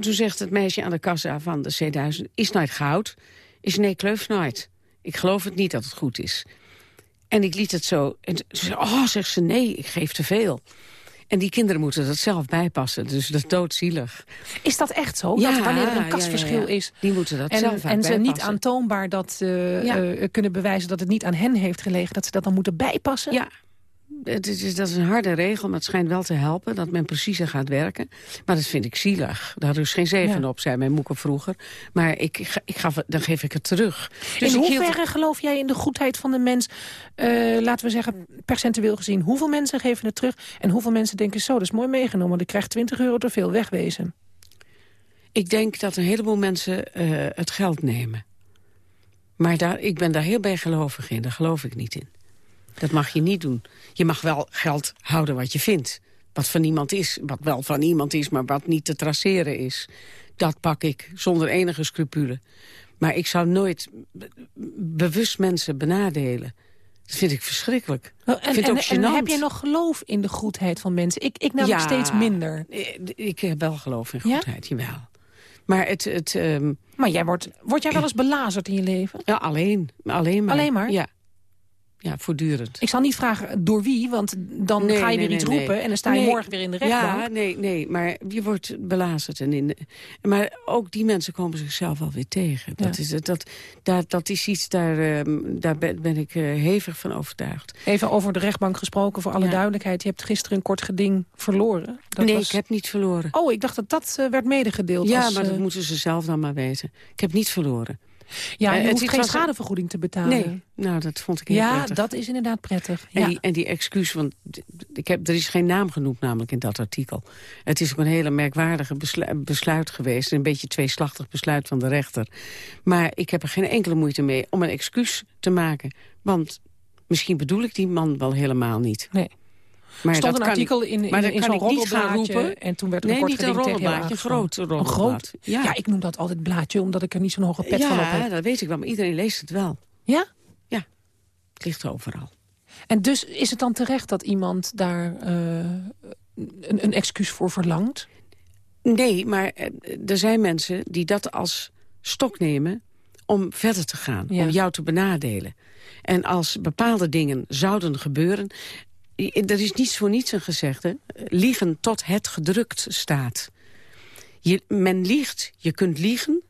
toen zegt het meisje aan de kassa van de C1000... is nooit goud? Is nee, kleuf nooit. Ik geloof het niet dat het goed is. En ik liet het zo. En ze oh, zegt ze, nee, ik geef te veel. En die kinderen moeten dat zelf bijpassen. Dus dat is doodzielig. Is dat echt zo? dat wanneer er een ja, ja. is... Die moeten dat zelf En, en ze niet bijpassen. aantoonbaar dat eh, eh, kunnen bewijzen dat het niet aan hen heeft gelegen... dat ze dat dan moeten bijpassen? Ja, het is, dat is een harde regel, maar het schijnt wel te helpen... dat men preciezer gaat werken. Maar dat vind ik zielig. Daar is geen zeven Ja. op, zei mijn moeke vroeger. Maar ik, ik, ga- ik dan geef ik het terug. Dus in hield- hoeverre geloof jij in de goedheid van de mens? eh, laten we zeggen, percentueel gezien. Hoeveel mensen geven het terug? En hoeveel mensen denken, zo, dat is mooi meegenomen... want ik krijg 20 euro te veel, wegwezen. Ik denk dat een heleboel mensen eh, het geld nemen. Maar daar, ik ben daar heel bijgelovig in. Daar geloof ik niet in. Dat mag je niet doen. Je mag wel geld houden wat je vindt. Wat van niemand is. Wat wel van iemand is, maar wat niet te traceren is. Dat pak ik zonder enige scrupule. Maar ik zou nooit be- bewust mensen benadelen. Dat vind ik verschrikkelijk. En, ik vind ook en, heb je nog geloof in de goedheid van mensen? Ik, ik namelijk Ja. steeds minder. Eh, Ik heb wel geloof in Ja? goedheid, jawel. Maar het... het ehm, Maar jij wordt, word jij wel [CLEARS THROAT] eens belazerd in je leven? Ja, alleen. Alleen maar. Alleen maar? Ja. Ja, voortdurend. Ik zal niet vragen door wie, want dan Nee, ga je nee, weer iets nee, roepen... en dan sta je morgen weer in de rechtbank. Ja, nee, nee, maar je wordt belazerd. En in de, maar ook die mensen komen zichzelf wel weer tegen. Dat, Ja. is, het, dat, dat, dat is iets, daar, ehm, daar ben, ik eh, hevig van overtuigd. Even over de rechtbank gesproken, voor alle Ja. duidelijkheid. Je hebt gisteren een kort geding verloren. Dat nee, was- ik heb niet verloren. Oh, ik dacht dat dat eh, werd medegedeeld. ja, als, maar dat eh, moeten ze zelf dan maar weten. Ik heb niet verloren. Ja, Eh, je het hoeft geen schadevergoeding te betalen. Nee, nou, dat vond ik heel Ja, prettig. dat is inderdaad prettig. En, Ja. die, en die excuus, want ik heb, er is geen naam genoemd namelijk in dat artikel. Het is ook een hele merkwaardige beslu- besluit geweest. Een beetje tweeslachtig besluit van de rechter. Maar ik heb er geen enkele moeite mee om een excuus te maken. Want misschien bedoel ik die man wel helemaal niet. Nee. Maar Er stond een artikel ik- in, in, maar in zo'n roddelblaadje en toen werd er Nee, een kort niet een roddelblaadje, een groot Een roddelblad. groot? Ja. Ja. ik noem dat altijd blaadje, omdat ik er niet zo'n hoge pet van op Ja, heb. dat weet ik wel, maar iedereen leest het wel. Ja? Het ligt overal. En dus is het dan terecht dat iemand daar eh, een, een excuus voor verlangt? Nee, maar eh, er zijn mensen die dat als stok nemen om verder te gaan, Ja. om jou te benadelen. En als bepaalde dingen zouden gebeuren... Er is niets voor niets een gezegde. Liegen tot het gedrukt staat. Je, men liegt, je kunt liegen,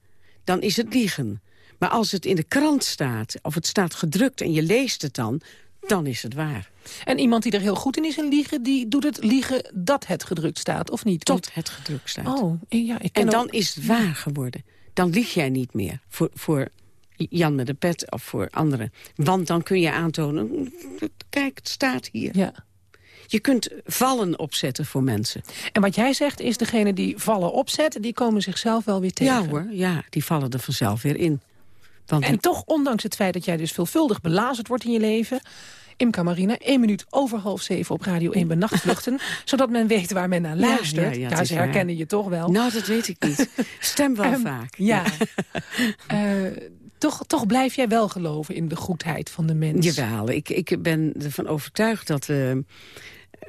dan is het liegen. Maar als het in de krant staat, of het staat gedrukt en je leest het dan... dan is het waar. En iemand die er heel goed in is in liegen... die doet het liegen dat het gedrukt staat, of niet? Tot het gedrukt staat. Oh, ja, ik ken En dan ook- is het waar geworden. Dan lieg jij niet meer voor, voor Jan met de pet of voor anderen. Want dan kun je aantonen, kijk, het staat hier. Ja. Je kunt vallen opzetten voor mensen. En wat jij zegt is, degene die vallen opzetten... die komen zichzelf wel weer tegen. Ja hoor, ja, die vallen er vanzelf weer in. Want En toch, ondanks het feit dat jij dus veelvuldig belazerd wordt in je leven... Imca Marina, één minuut over half zeven op Radio 1 bij Nachtvluchten... [LAUGHS] zodat men weet waar men naar luistert. ja, ja, Ja, ze waar. herkennen je toch wel. nou, dat weet ik niet. Stem wel Ehm, vaak. Ja. [LAUGHS] Eh, toch, toch blijf jij wel geloven in de goedheid van de mens. Jawel, ik, ik ben ervan overtuigd dat, eh,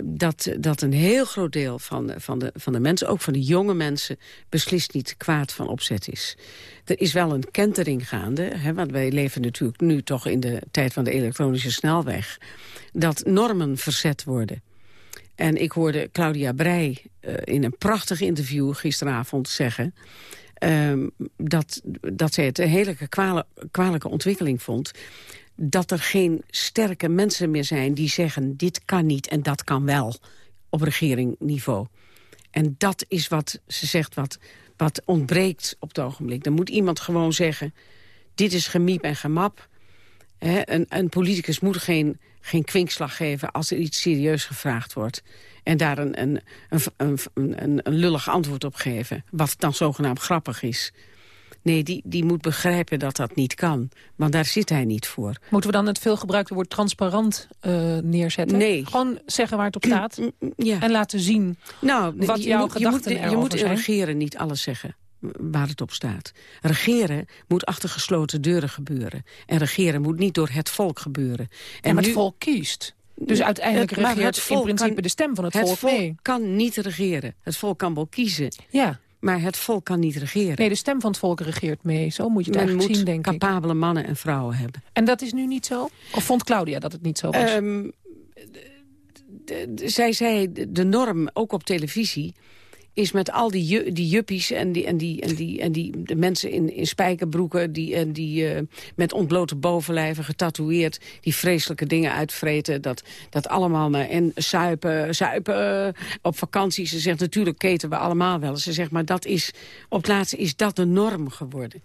dat, dat een heel groot deel van, van, de, van de mensen... ook van de jonge mensen, beslist niet kwaad van opzet is. Er is wel een kentering gaande, hè, want wij leven natuurlijk nu toch in de tijd van de elektronische snelweg... dat normen verzet worden. En ik hoorde Claudia Breij eh, in een prachtig interview gisteravond zeggen... ehm, dat, dat zij het een hele kwalijke ontwikkeling vond dat er geen sterke mensen meer zijn die zeggen... dit kan niet en dat kan wel op regeringniveau. En dat is wat ze zegt, wat, wat ontbreekt op het ogenblik. Dan moet iemand gewoon zeggen, dit is gemiep en gemap. Een, een politicus moet geen, geen kwinkslag geven als er iets serieus gevraagd wordt. En daar een, een, een, een, een, een lullig antwoord op geven, wat dan zogenaamd grappig is. Nee, die, die moet begrijpen dat dat niet kan. Want daar zit hij niet voor. Moeten we dan het veelgebruikte woord transparant eh, neerzetten? Nee. Gewoon zeggen waar het op staat Ja. en laten zien. nou, wat je jouw moet, je gedachten moet, je moet zijn. regeren niet alles zeggen waar het op staat. Regeren moet achter gesloten deuren gebeuren. En regeren moet niet door het volk gebeuren. En maar het nu- volk kiest. Dus uiteindelijk het- regeert het in volk principe kan- de stem van het, Het volk, volk mee. kan niet regeren. Het volk kan wel kiezen, Ja. maar het volk kan niet regeren. Nee, de stem van het volk regeert mee. Zo moet je het Men eigenlijk zien, denk ik. capabele mannen en vrouwen hebben. En dat is nu niet zo? Of vond Claudia dat het niet zo was? Ehm, zij zei, de norm, ook op televisie... is met al die, die juppies en, die, en, die, en, die, en die de mensen in, in spijkerbroeken... die, en die eh, met ontblote bovenlijven getatoeëerd... die vreselijke dingen uitvreten. Dat, dat allemaal. En suipen, suipen eh, op vakantie. Ze zegt, natuurlijk keten we allemaal wel. Ze zegt, maar dat is, op het laatste is dat de norm geworden.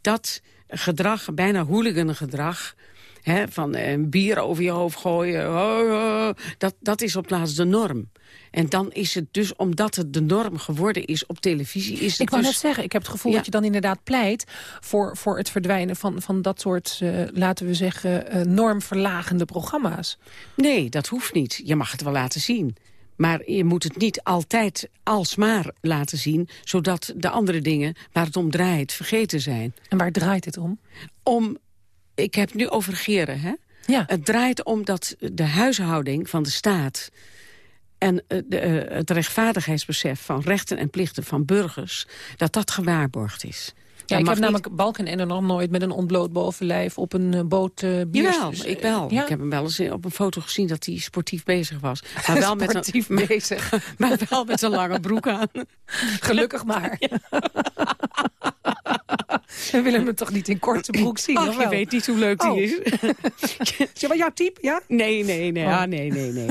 Dat gedrag, bijna hooligan gedrag... Hè, van eh, een bier over je hoofd gooien. oh, oh, dat, dat is op plaats de norm. En dan is het dus, omdat het de norm geworden is op televisie... Is het Ik wou dus, net zeggen, ik heb het gevoel Ja. dat je dan inderdaad pleit... voor, voor het verdwijnen van, van dat soort, eh, laten we zeggen... eh, normverlagende programma's. Nee, dat hoeft niet. Je mag het wel laten zien. Maar je moet het niet altijd alsmaar laten zien... zodat de andere dingen waar het om draait vergeten zijn. En waar draait het om? Om, ik heb nu over regeren, hè? Ja. Het draait om dat de huishouding van de staat... en eh, de, eh, het rechtvaardigheidsbesef van rechten en plichten van burgers... dat dat gewaarborgd is. Ja, ik heb niet. namelijk Balkenende nog nooit met een ontbloot bovenlijf op een eh, boot uh, bier. Jawel, ik wel. Ja? Ik heb hem wel eens op een foto gezien dat hij sportief bezig was. [LAUGHS] Maar wel met een, Sportief bezig. [LAUGHS] maar wel met een lange broek aan. Gelukkig maar. [LAUGHS] [LAUGHS] We willen hem toch niet in korte broek zien, Ach, je weet niet hoe leuk die Oh. is. [LAUGHS] Is wel jouw type, ja? Nee, nee, nee. Oh. Ah, nee, nee, nee.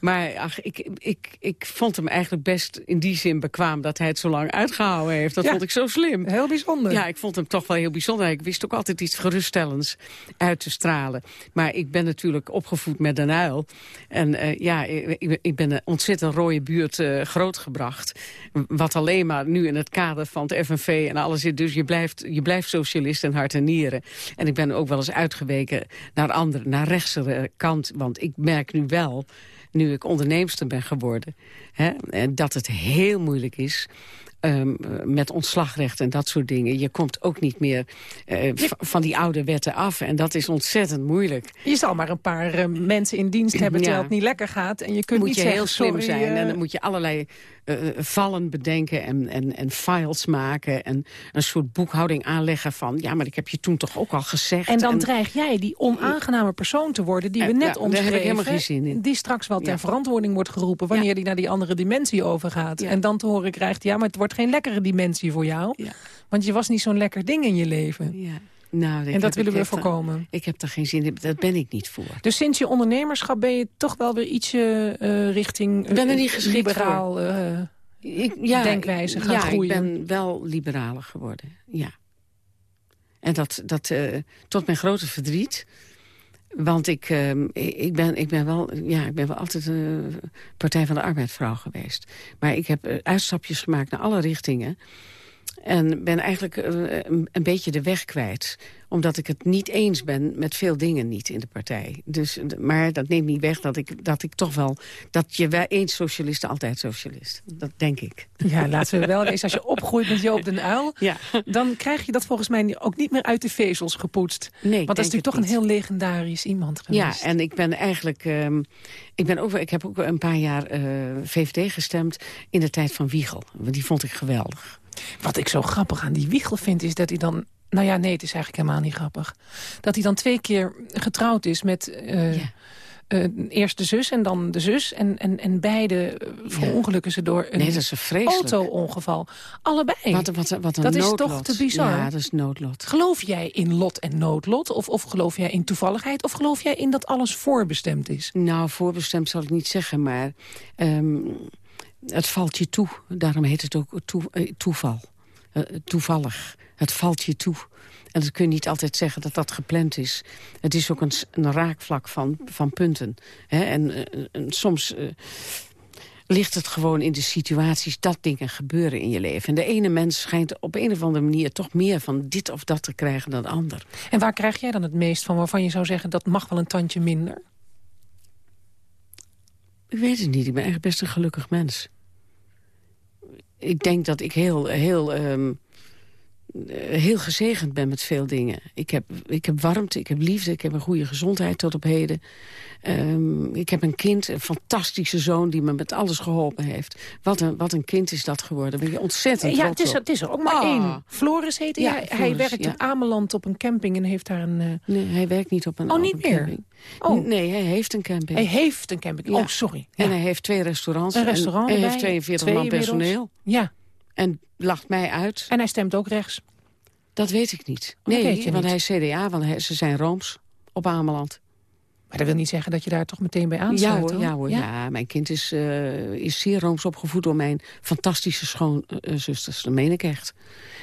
Maar ach, ik, ik, ik vond hem eigenlijk best in die zin bekwaam... dat hij het zo lang uitgehouden heeft. Dat Ja. vond ik zo slim. Heel bijzonder. Ja, ik vond hem toch wel heel bijzonder. Ik wist ook altijd iets geruststellends uit te stralen. Maar ik ben natuurlijk opgevoed met een uil. En eh, ja, ik, ik ben een ontzettend rode buurt eh, grootgebracht. Wat alleen maar nu in het kader van het FNV en alles zit. Dus je blijft, je blijft socialist in hart en nieren. En ik ben ook wel eens uitgeweken naar andere, naar rechtse kant. Want ik merk nu wel, nu ik onderneemster ben geworden... Hè, en dat het heel moeilijk is ehm, met ontslagrecht en dat soort dingen. Je komt ook niet meer eh, van die oude wetten af. En dat is ontzettend moeilijk. Je zal maar een paar eh, mensen in dienst hebben terwijl Ja. het niet lekker gaat. En je kunt moet niet je zeggen, heel slim sorry, zijn. eh, En dan moet je allerlei eh, vallen bedenken en, en, en files maken. En een soort boekhouding aanleggen van... ja, maar ik heb je toen toch ook al gezegd. En dan dreig jij die onaangename persoon te worden die we Eh, net ja, omschreven. helemaal geen zin in. Die straks wel ter Ja. verantwoording wordt geroepen wanneer Ja. die naar die andere dimensie overgaat. En dan te horen krijgt, ja, maar het wordt geen lekkere dimensie voor jou. Want je was niet zo'n lekker ding in je leven. Ja. Nou, ik en dat willen ik we daar- voorkomen. Ik heb er geen zin in. Dat ben ik niet voor. Dus sinds je ondernemerschap ben je toch wel weer ietsje eh, richting Ik ben er eh, niet geschikt liberaal. eh, Ik, denkwijze gaan ja, groeien. ik ben wel liberaler geworden, ja. En dat, dat eh, tot mijn grote verdriet. Want ik, eh, ik, ben, ik, ben wel, ja, ik ben wel altijd een Partij van de Arbeidsvrouw geweest. Maar ik heb eh, uitstapjes gemaakt naar alle richtingen. En ben eigenlijk eh, een, een beetje de weg kwijt. Omdat ik het niet eens ben met veel dingen niet in de partij. Dus, maar dat neemt niet weg dat ik, dat ik toch wel... dat je wel eens socialist, altijd socialist. Dat denk ik. ja, laten we wel eens. Als je opgroeit met Joop den Uil, [LAUGHS] Ja. dan krijg je dat volgens mij ook niet meer uit de vezels gepoetst. Nee, Want dat is natuurlijk toch een heel legendarisch iemand Ja, geweest. en ik ben eigenlijk... ehm, ik, ben ook, ik heb ook een paar jaar eh, VVD gestemd in de tijd van Wiegel. Die vond ik geweldig. Wat ik zo grappig aan die Wiegel vind, is dat hij dan... Nou ja, nee, het is eigenlijk helemaal niet grappig. Dat hij dan twee keer getrouwd is met Ja. eh, eerst de zus en dan de zus. En, en, en beide eh, verongelukken ze door een Nee, een auto-ongeval. Allebei. Wat, wat, wat een Dat is toch te bizar? Ja, dat is noodlot. Geloof jij in lot en noodlot? Of, of geloof jij in toevalligheid? Of geloof jij in dat alles voorbestemd is? Nou, voorbestemd zal ik niet zeggen, maar ehm, het valt je toe. Daarom heet het ook toe- eh, toeval. Eh, toevallig. Het valt je toe. En dat kun je niet altijd zeggen dat dat gepland is. Het is ook een, raakvlak van, van punten. Hè? En, eh, en soms ligt het gewoon in de situaties dat dingen gebeuren in je leven. En de ene mens schijnt op een of andere manier toch meer van dit of dat te krijgen dan de ander. En waar krijg jij dan het meest van waarvan je zou zeggen... dat mag wel een tandje minder? Ik weet het niet. Ik ben eigenlijk best een gelukkig mens. Ik denk dat ik heel, heel, eh, heel gezegend ben met veel dingen. Ik heb, ik heb warmte, ik heb liefde, ik heb een goede gezondheid tot op heden. Ehm, ik heb een kind, een fantastische zoon die me met alles geholpen heeft. Wat een, wat een kind is dat geworden. Ben je ontzettend Ja, het is, op. het is er ook maar Ah. één. Floris heet hij. Ja, hij. werkt ja. op Ameland op een camping en heeft daar een... eh, Nee, hij werkt niet op een Oh, niet meer? camping. Oh. Nee, hij heeft een camping. Hij heeft een camping. Ja. Oh, sorry. En hij heeft twee restaurants. Een restaurant En hij heeft 42 twee man personeel. Ja, En lacht mij uit. en hij stemt ook rechts. Dat weet ik niet. Oh, Nee, want niet. hij is CDA, want hij, ze zijn Rooms op Ameland. Maar dat wil niet zeggen dat je daar toch meteen bij Ja aansluit. hoor, hoor. ja hoor. Ja? mijn kind is, eh, is zeer Rooms opgevoed door mijn fantastische schoonzusters. dat meen ik echt.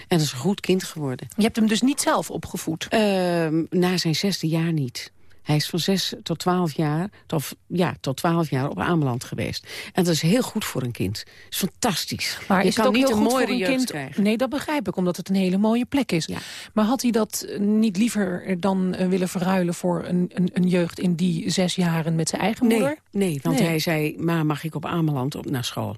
En dat is een goed kind geworden. Je hebt hem dus niet zelf opgevoed. Ehm, na zijn zesde jaar niet. Hij is van zes tot twaalf jaar, of, ja, tot twaalf jaar op Ameland geweest. En dat is heel goed voor een kind. Dat is fantastisch. Maar je is kan het ook niet heel een goed voor mooiere een jeugd kind? krijgen. Nee, dat begrijp ik, omdat het een hele mooie plek is. Ja. Maar had hij dat eh, niet liever dan eh, willen verruilen voor een, een, een jeugd in die zes jaren met zijn eigen moeder? Nee, nee want Nee. hij zei, ma, mag ik op Ameland op naar school?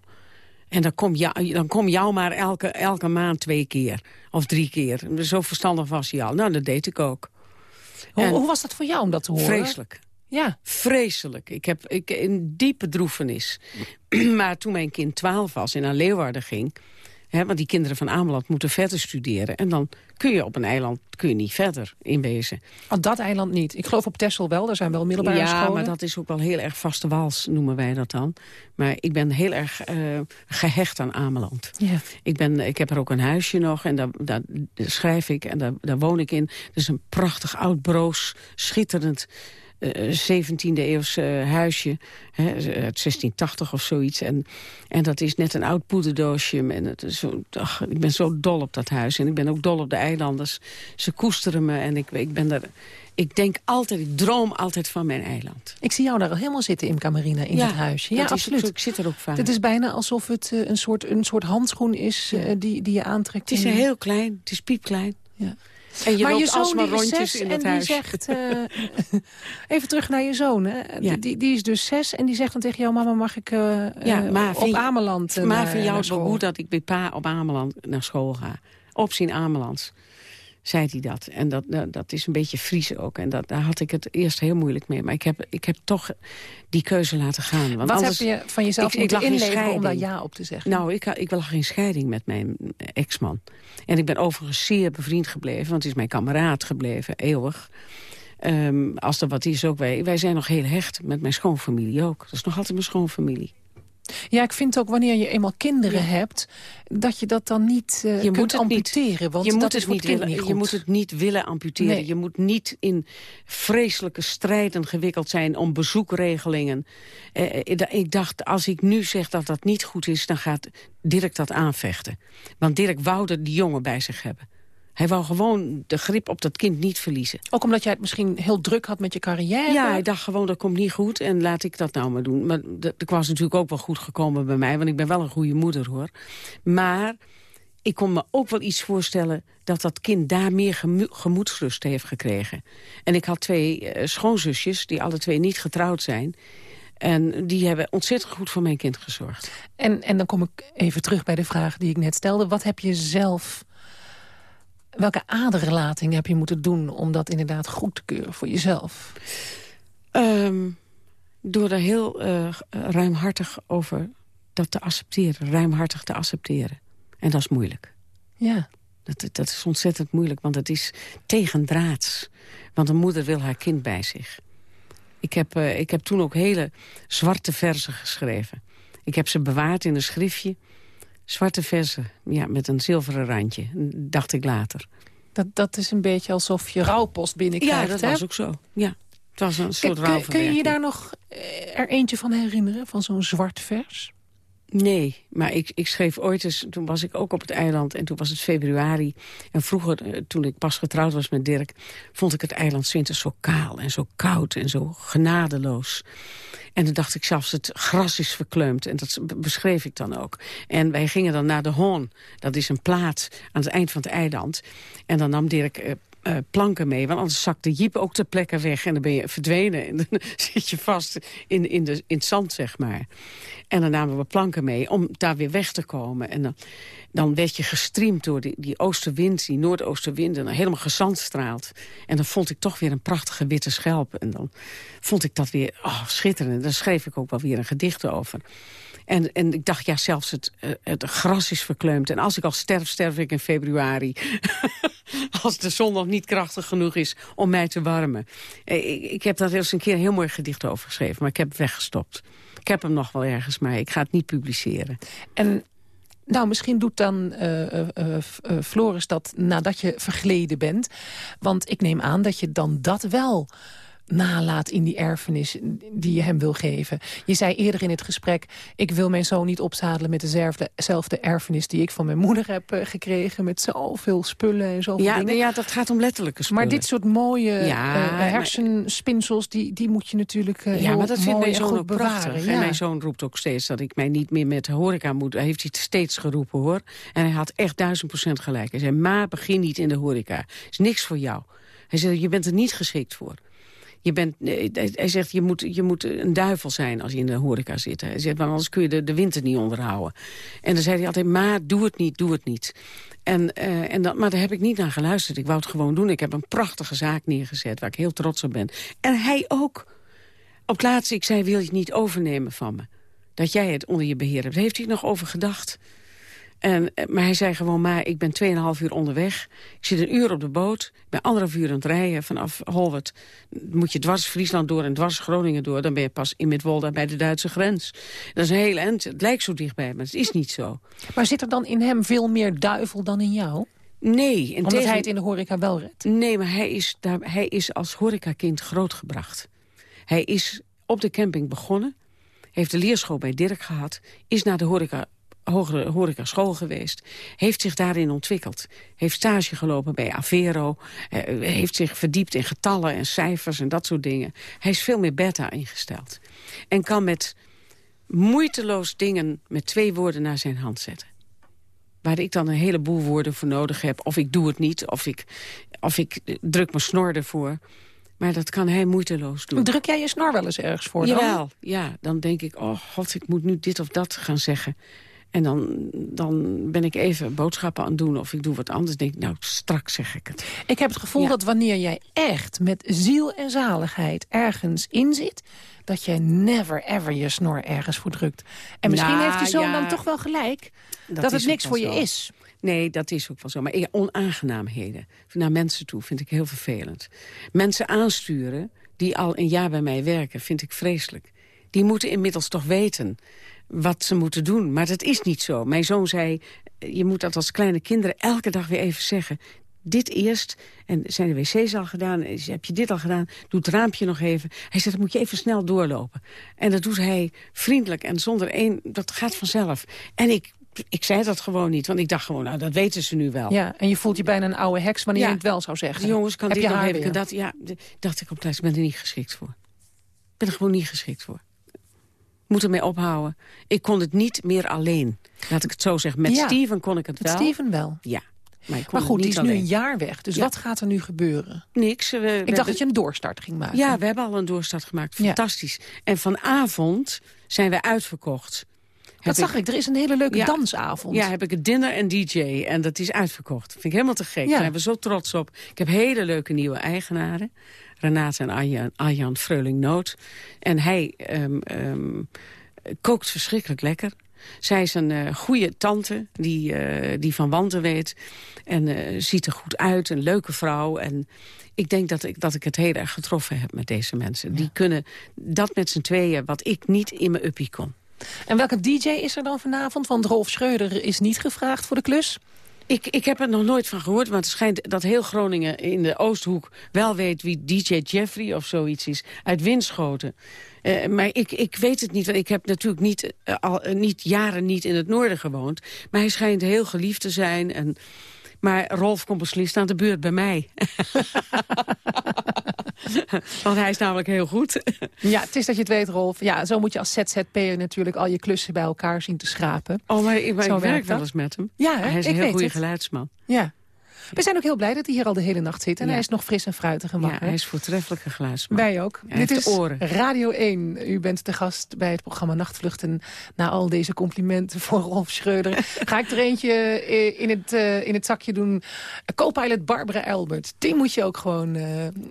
En dan kom, jou, dan kom jou maar elke, elke maand twee keer. Of drie keer. Zo verstandig was hij al. Nou, dat deed ik ook. Hoe, hoe was dat voor jou om dat te horen? Vreselijk. Ja. Vreselijk. Ik heb ik, een diepe droefenis. [CLEARS THROAT] maar toen mijn kind twaalf was en naar Leeuwarden ging... Hè, want die kinderen van Ameland moeten verder studeren. En dan kun je op een eiland kun je niet verder in wezen. Op dat eiland niet. Ik geloof op Texel wel, daar zijn wel middelbare ja, scholen. maar dat is ook wel heel erg vaste wals, noemen wij dat dan. Maar ik ben heel erg eh, gehecht aan Ameland. Ja. Ik, ben, ik heb er ook een huisje nog en daar, daar schrijf ik en daar, daar woon ik in. Het is een prachtig oud broos, schitterend eh, 17e eeuwse huisje, hè, uit 1680 of zoiets. En, en dat is net een oud poederdoosje. En het is zo, ach, ik ben zo dol op dat huis. En ik ben ook dol op de eilanders. Ze koesteren me en ik, ik ben er... Ik denk altijd, ik droom altijd van mijn eiland. Ik zie jou daar al helemaal zitten in Camarina, in. Ja, dat is ook absoluut. ik zit er ook vaak. Het is bijna alsof het eh, een, soort, een soort handschoen is eh, die, die je aantrekt. Het is heel klein, het is piepklein. Ja. En je maar je zoon die is rondjes zes in en het die huis. zegt... eh, [LAUGHS] even terug naar je zoon. Hè? Ja. Die, die is dus zes en die zegt dan tegen jou... mama, mag ik eh, Ja, maar op Ameland maar van jou goed dat ik bij pa op Ameland naar school ga. Op zijn Amelands zei hij dat. En dat, dat, dat is een beetje Fries ook. En dat, daar had ik het eerst heel moeilijk mee. Maar ik heb, ik heb toch die keuze laten gaan. Want Wat anders, heb je van jezelf ik- moeten inleveren om daar ja op te zeggen? Nou, ik, ik lag in scheiding met mijn ex-man. En ik ben overigens zeer bevriend gebleven. Want het is mijn kameraad gebleven, eeuwig. Ehm, als er wat is ook, wij, wij zijn nog heel hecht. Met mijn schoonfamilie ook. Dat is nog altijd mijn schoonfamilie. Ja, ik vind ook wanneer je eenmaal kinderen hebt... dat je dat dan niet eh, Je kunt moet het niet. amputeren. Want je moet dat is niet het kind willen, niet Je moet het niet willen amputeren. Nee. Je moet niet in vreselijke strijden gewikkeld zijn om bezoekregelingen. Eh, eh, ik dacht, als ik nu zeg dat dat niet goed is, dan gaat Dirk dat aanvechten. Want Dirk wou dat die jongen bij zich hebben. Hij wou gewoon de grip op dat kind niet verliezen. Ook omdat jij het misschien heel druk had met je carrière. Ja, hij dacht gewoon, dat komt niet goed en laat ik dat nou maar doen. Maar dat was natuurlijk ook wel goed gekomen bij mij... want ik ben wel een goede moeder, hoor. Maar ik kon me ook wel iets voorstellen... dat dat kind daar meer gemo- gemoedsrust heeft gekregen. En ik had twee eh, schoonzusjes, die alle twee niet getrouwd zijn... En die hebben ontzettend goed voor mijn kind gezorgd. En, en dan kom ik even terug bij de vraag die ik net stelde. Wat heb je zelf... Welke aderlating heb je moeten doen om dat inderdaad goed te keuren voor jezelf? Ehm, door er heel eh, ruimhartig over dat te accepteren. Ruimhartig te accepteren. En dat is moeilijk. Ja. Dat, dat is ontzettend moeilijk, want het is tegendraads. Want een moeder wil haar kind bij zich. Ik heb, eh, ik heb toen ook hele zwarte verzen geschreven. Ik heb ze bewaard in een schriftje. Zwarte verzen, ja, met een zilveren randje, dacht ik later. Dat, dat is een beetje alsof je rouwpost binnenkrijgt. ja, dat hè? was ook zo. Ja, het was een soort Kun- kun, je je daar nog eh, er eentje van herinneren? Van zo'n zwart vers? Nee, maar ik, ik schreef ooit eens, toen was ik ook op het eiland en toen was het februari. En vroeger, eh, toen ik pas getrouwd was met Dirk, vond ik het eiland 's winters zo kaal en zo koud en zo genadeloos. En toen dacht ik zelfs, het gras is verkleumd. En dat be- beschreef ik dan ook. En wij gingen dan naar de Hoorn. Dat is een plaats aan het eind van het eiland. En dan nam Dirk eh, planken mee. Want anders zakt de jeep ook ter plekke weg. En dan ben je verdwenen. En dan [LAUGHS] zit je vast in, in, de, in het zand, zeg maar. En dan namen we planken mee om daar weer weg te komen. En dan, dan werd je gestreamd door die, die oostenwind, die noordoostenwind... en dan helemaal gezandstraald. En dan vond ik toch weer een prachtige witte schelp. En dan vond ik dat weer oh, schitterend. Daar schreef ik ook wel weer een gedicht over. En, en ik dacht, ja, zelfs het, eh, het gras is verkleumd. En als ik al sterf, sterf ik in februari. [LAUGHS] [LAUGHS] als de zon nog niet krachtig genoeg is om mij te warmen. Eh, Ik, ik heb daar eens een keer een heel mooi gedicht over geschreven. Maar ik heb het weggestopt. Ik heb hem nog wel ergens, maar ik ga het niet publiceren. En nou, misschien doet dan eh, eh, Floris dat nadat je vergleden bent. Want ik neem aan dat je dan dat wel nalaat in die erfenis die je hem wil geven. Je zei eerder in het gesprek... ik wil mijn zoon niet opzadelen met dezelfde zelfde erfenis... die ik van mijn moeder heb eh, gekregen... met zoveel spullen en zoveel Ja, dingen. nee, ja, dat gaat om letterlijke spullen. Maar dit soort mooie Ja, eh, hersenspinsels... Die, die moet je natuurlijk eh, Ja, maar dat vindt mijn zoon ook prachtig. Ja. En mijn zoon roept ook steeds dat ik mij niet meer met de horeca moet. Hij heeft hij steeds geroepen, hoor. En hij had echt duizend procent gelijk. Hij zei, ma, begin niet in de horeca. is niks voor jou. Hij zei, je bent er niet geschikt voor. Je bent, eh, hij zegt, je moet, je moet een duivel zijn als je in de horeca zit. Hij zegt, want anders kun je de, de winter niet onderhouden. En dan zei hij altijd, ma, doe het niet, doe het niet. En, eh, en dat, maar daar heb ik niet naar geluisterd. Ik wou het gewoon doen. Ik heb een prachtige zaak neergezet waar ik heel trots op ben. En hij ook. Op het laatste, ik zei, wil je het niet overnemen van me? Dat jij het onder je beheer hebt. Heeft hij nog over gedacht. En, eh, maar hij zei gewoon, maar ik ben 2,5 uur onderweg. Ik zit een uur op de boot. Ik ben anderhalf uur aan het rijden vanaf Holwert. Moet je dwars Friesland door en dwars Groningen door. Dan ben je pas in Midwolda bij de Duitse grens. Dat is een heel eind. Het lijkt zo dichtbij, maar het is niet zo. Maar zit er dan in hem veel meer duivel dan in jou? Nee. Omdat tegen- hij het in de horeca wel redt. Nee, maar hij is, daar, hij is als horecakind grootgebracht. Hij is op de camping begonnen. Heeft de leerschool bij Dirk gehad. Is naar de horeca, hogere horecaschool geweest. Heeft zich daarin ontwikkeld. Heeft stage gelopen bij Avero. eh, heeft zich verdiept in getallen en cijfers en dat soort dingen. Hij is veel meer beta ingesteld. En kan met moeiteloos dingen met twee woorden naar zijn hand zetten waar ik dan een heleboel woorden voor nodig heb. Of ik doe het niet, of ik, of ik eh, druk mijn snor ervoor. Maar dat kan hij moeiteloos doen. Druk jij je snor wel eens ergens voor dan? Jawel, ja. Dan denk ik, oh god, ik moet nu dit of dat gaan zeggen. En dan, dan ben ik even boodschappen aan het doen of ik doe wat anders. denk ik, nou, straks zeg ik het. Ik heb het gevoel Ja. dat wanneer jij echt met ziel en zaligheid ergens in zit... dat je never ever je snor ergens voor drukt. En misschien Nou, heeft je zoon ja. dan toch wel gelijk... dat, het niks voor je zo. is. Nee, dat is ook wel zo. Maar onaangenaamheden naar mensen toe vind ik heel vervelend. Mensen aansturen die al een jaar bij mij werken, vind ik vreselijk. Die moeten inmiddels toch weten wat ze moeten doen. Maar dat is niet zo. Mijn zoon zei, eh, je moet dat als kleine kinderen elke dag weer even zeggen. Dit eerst, en zijn de wc's al gedaan, en heb je dit al gedaan, doe het raampje nog even. Hij zegt, dan moet je even snel doorlopen. En dat doet hij vriendelijk en zonder één, dat gaat vanzelf. En ik, ik zei dat gewoon niet, want ik dacht gewoon, nou, dat weten ze nu wel. Ja, en je voelt je bijna een oude heks wanneer Ja. je het wel zou zeggen. Jongens, kan Heb dit je nog kan dat, ja, dacht ik op tijd, ik ben er niet geschikt voor. Ik ben er gewoon niet geschikt voor. Moet ermee ophouden. Ik kon het niet meer alleen. Laat ik het zo zeggen. Met Ja. Steven kon ik het Met wel. Steven wel. Ja. Maar, ik kon Maar het goed, die is nu een jaar weg. Dus Ja. wat gaat er nu gebeuren? Niks. We, we Ik hebben- dacht dat je een doorstart ging maken. Ja, we hebben al een doorstart gemaakt. Ja. Fantastisch. En vanavond zijn we uitverkocht. Dat zag ik. Er is een hele leuke Ja. dansavond. Ja, heb ik een dinner en DJ. En dat is uitverkocht. Vind ik helemaal te gek. Ja. Daar zijn we zo trots op. Ik heb hele leuke nieuwe eigenaren. Renate en Arjan, Arjan Freuling-Noot. En hij ehm, ehm, kookt verschrikkelijk lekker. Zij is een eh, goede tante die, eh, die van wanten weet. En eh, ziet er goed uit, een leuke vrouw. En ik denk dat ik, dat ik het heel erg getroffen heb met deze mensen. Die kunnen dat met z'n tweeën, wat ik niet in mijn uppie kon. En welke DJ is er dan vanavond? Want Rolf Schreuder is niet gevraagd voor de klus. Ik, ik heb er nog nooit van gehoord, maar het schijnt dat heel Groningen in de Oosthoek wel weet wie DJ Jeffrey of zoiets is, uit Winschoten. Eh, maar ik, ik weet het niet, want ik heb natuurlijk niet, eh, al, eh, niet jaren niet in het noorden gewoond. Maar hij schijnt heel geliefd te zijn. En, maar Rolf komt beslist aan de beurt bij mij. [LAUGHS] want hij is namelijk heel goed. Ja, het is dat je het weet, Rolf. Ja, zo moet je als ZZP'er natuurlijk al je klussen bij elkaar zien te schrapen. Oh, maar ik, maar ik werk wel eens met hem. Ja, hè? Hij is ik een heel goede geluidsman. Ja. We zijn ook heel blij dat hij hier al de hele nacht zit. En Ja. hij is nog fris en fruitig en Ja, wakker. hij is voortreffelijke geluidsman. Wij ook. Hij Dit is oren. Radio 1. U bent de gast bij het programma Nachtvluchten. Na al deze complimenten [LAUGHS] voor Rolf Schreuder... ga ik er eentje eh, in het, eh, in het zakje doen. Co-pilot Barbara Elbert. Die moet je ook gewoon eh,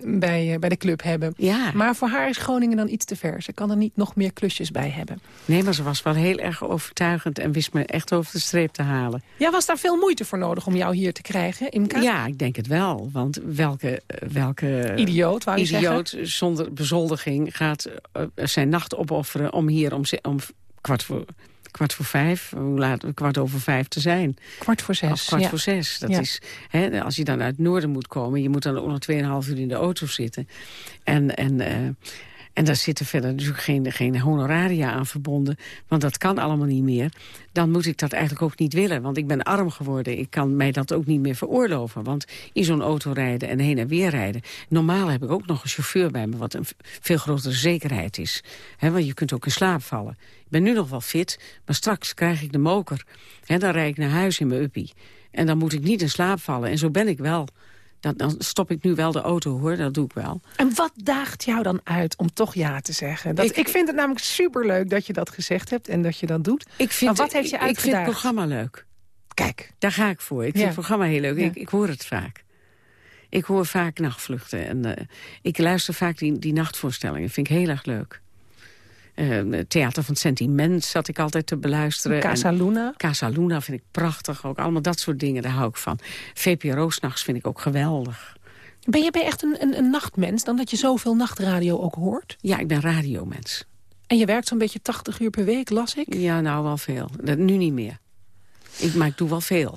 bij, bij de club hebben. Ja. Maar voor haar is Groningen dan iets te ver. Ze kan er niet nog meer klusjes bij hebben. Nee, maar ze was wel heel erg overtuigend en wist me echt over de streep te halen. Ja, was daar veel moeite voor nodig om jou hier te krijgen, Imka? Ja, ik denk het wel. Want welke, welke Idioot, wou je idioot zonder bezoldiging gaat eh, zijn nacht opofferen om hier om, om kwart voor... Kwart voor vijf, hoe laat, kwart over vijf te zijn. Kwart voor zes. Of kwart ja. voor zes. Dat Ja. is, hè, als je dan uit het noorden moet komen... je moet dan ook nog 2,5 uur in de auto zitten. En, en, eh, en daar zitten verder natuurlijk geen, geen honoraria aan verbonden. Want dat kan allemaal niet meer. Dan moet ik dat eigenlijk ook niet willen. Want ik ben arm geworden. Ik kan mij dat ook niet meer veroorloven. Want in zo'n auto rijden en heen en weer rijden... normaal heb ik ook nog een chauffeur bij me... wat een veel grotere zekerheid is. Want je kunt ook in slaap vallen. Ik ben nu nog wel fit, maar straks krijg ik de moker. Hè, dan rijd ik naar huis in mijn uppie. En dan moet ik niet in slaap vallen. En zo ben ik wel. Dan, dan stop ik nu wel de auto, hoor. Dat doe ik wel. En wat daagt jou dan uit om toch ja te zeggen? Dat, ik, Ik- vind het namelijk superleuk dat je dat gezegd hebt en dat je dat doet. Ik vind, Maar wat heeft je ik, ik vind het uitgedaagd? programma leuk. Kijk, Daar ga ik voor. Ik vind het programma heel leuk. Ja. Ik, ik hoor het vaak. Ik hoor vaak nachtvluchten. En eh, ik luister vaak die, die nachtvoorstellingen. vind ik heel erg leuk. Uh, Theater van Sentiment zat ik altijd te beluisteren. Casa Luna. Casa Luna vind ik prachtig ook. Allemaal dat soort dingen, daar hou ik van. VPRO s'nachts vind ik ook geweldig. Ben je, echt een, een, een nachtmens dan dat je zoveel nachtradio ook hoort? Ja, ik ben radiomens. En je werkt zo'n beetje 80 uur per week, las ik? Ja, nou wel veel. Dat, nu niet meer. Ik, maar ik doe wel veel.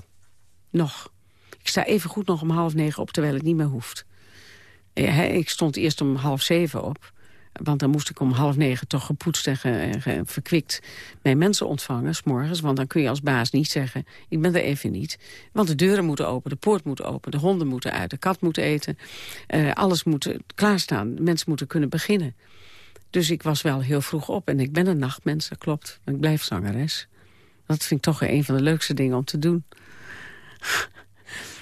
Nog. Ik sta even goed nog om half negen op, terwijl het niet meer hoeft. Ik stond eerst om half zeven op. Want dan moest ik om half negen toch gepoetst en, verkwikt mijn mensen ontvangen, s morgens. Want dan kun je als baas niet zeggen, ik ben er even niet. Want de deuren moeten open, de poort moet open, de honden moeten uit, de kat moet eten. Uh, alles moet klaarstaan, mensen moeten kunnen beginnen. Dus ik was wel heel vroeg op en ik ben een nachtmens, dat klopt. Ik blijf zangeres. Dat vind ik toch een van de leukste dingen om te doen.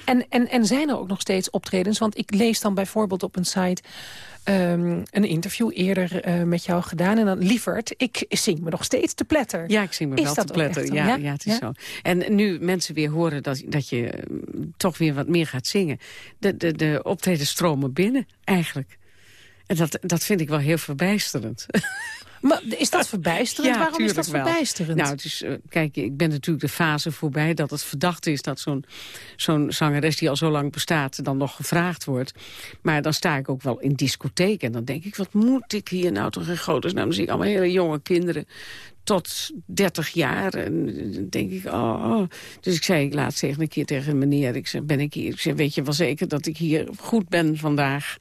En, en, en zijn er ook nog steeds optredens? Want ik lees dan bijvoorbeeld op een site... Um, een interview eerder uh, met jou gedaan. En dan, lieverd, ik zing me nog steeds te pletter. Ja, ik zing me is wel te pletter. Ja, ja, ja, het is ja? zo. En nu mensen weer horen dat, dat je um, toch weer wat meer gaat zingen. De, de, de optredens stromen binnen, eigenlijk. En dat, dat vind ik wel heel verbijsterend. [LAUGHS] Maar is dat verbijsterend? Waarom is dat verbijsterend? Nou, het is, uh, kijk, ik ben natuurlijk de fase voorbij dat het verdacht is... dat zo'n zo'n zangeres die al zo lang bestaat dan nog gevraagd wordt. Maar dan sta ik ook wel in discotheek en dan denk ik... wat moet ik hier nou toch in grote Nou, dan zie ik allemaal hele jonge kinderen tot 30 jaar. En dan denk ik, oh, oh. Dus ik zei laatst tegen een keer tegen meneer... ik ben ik hier? Ik zeg, weet je wel zeker dat ik hier goed ben vandaag?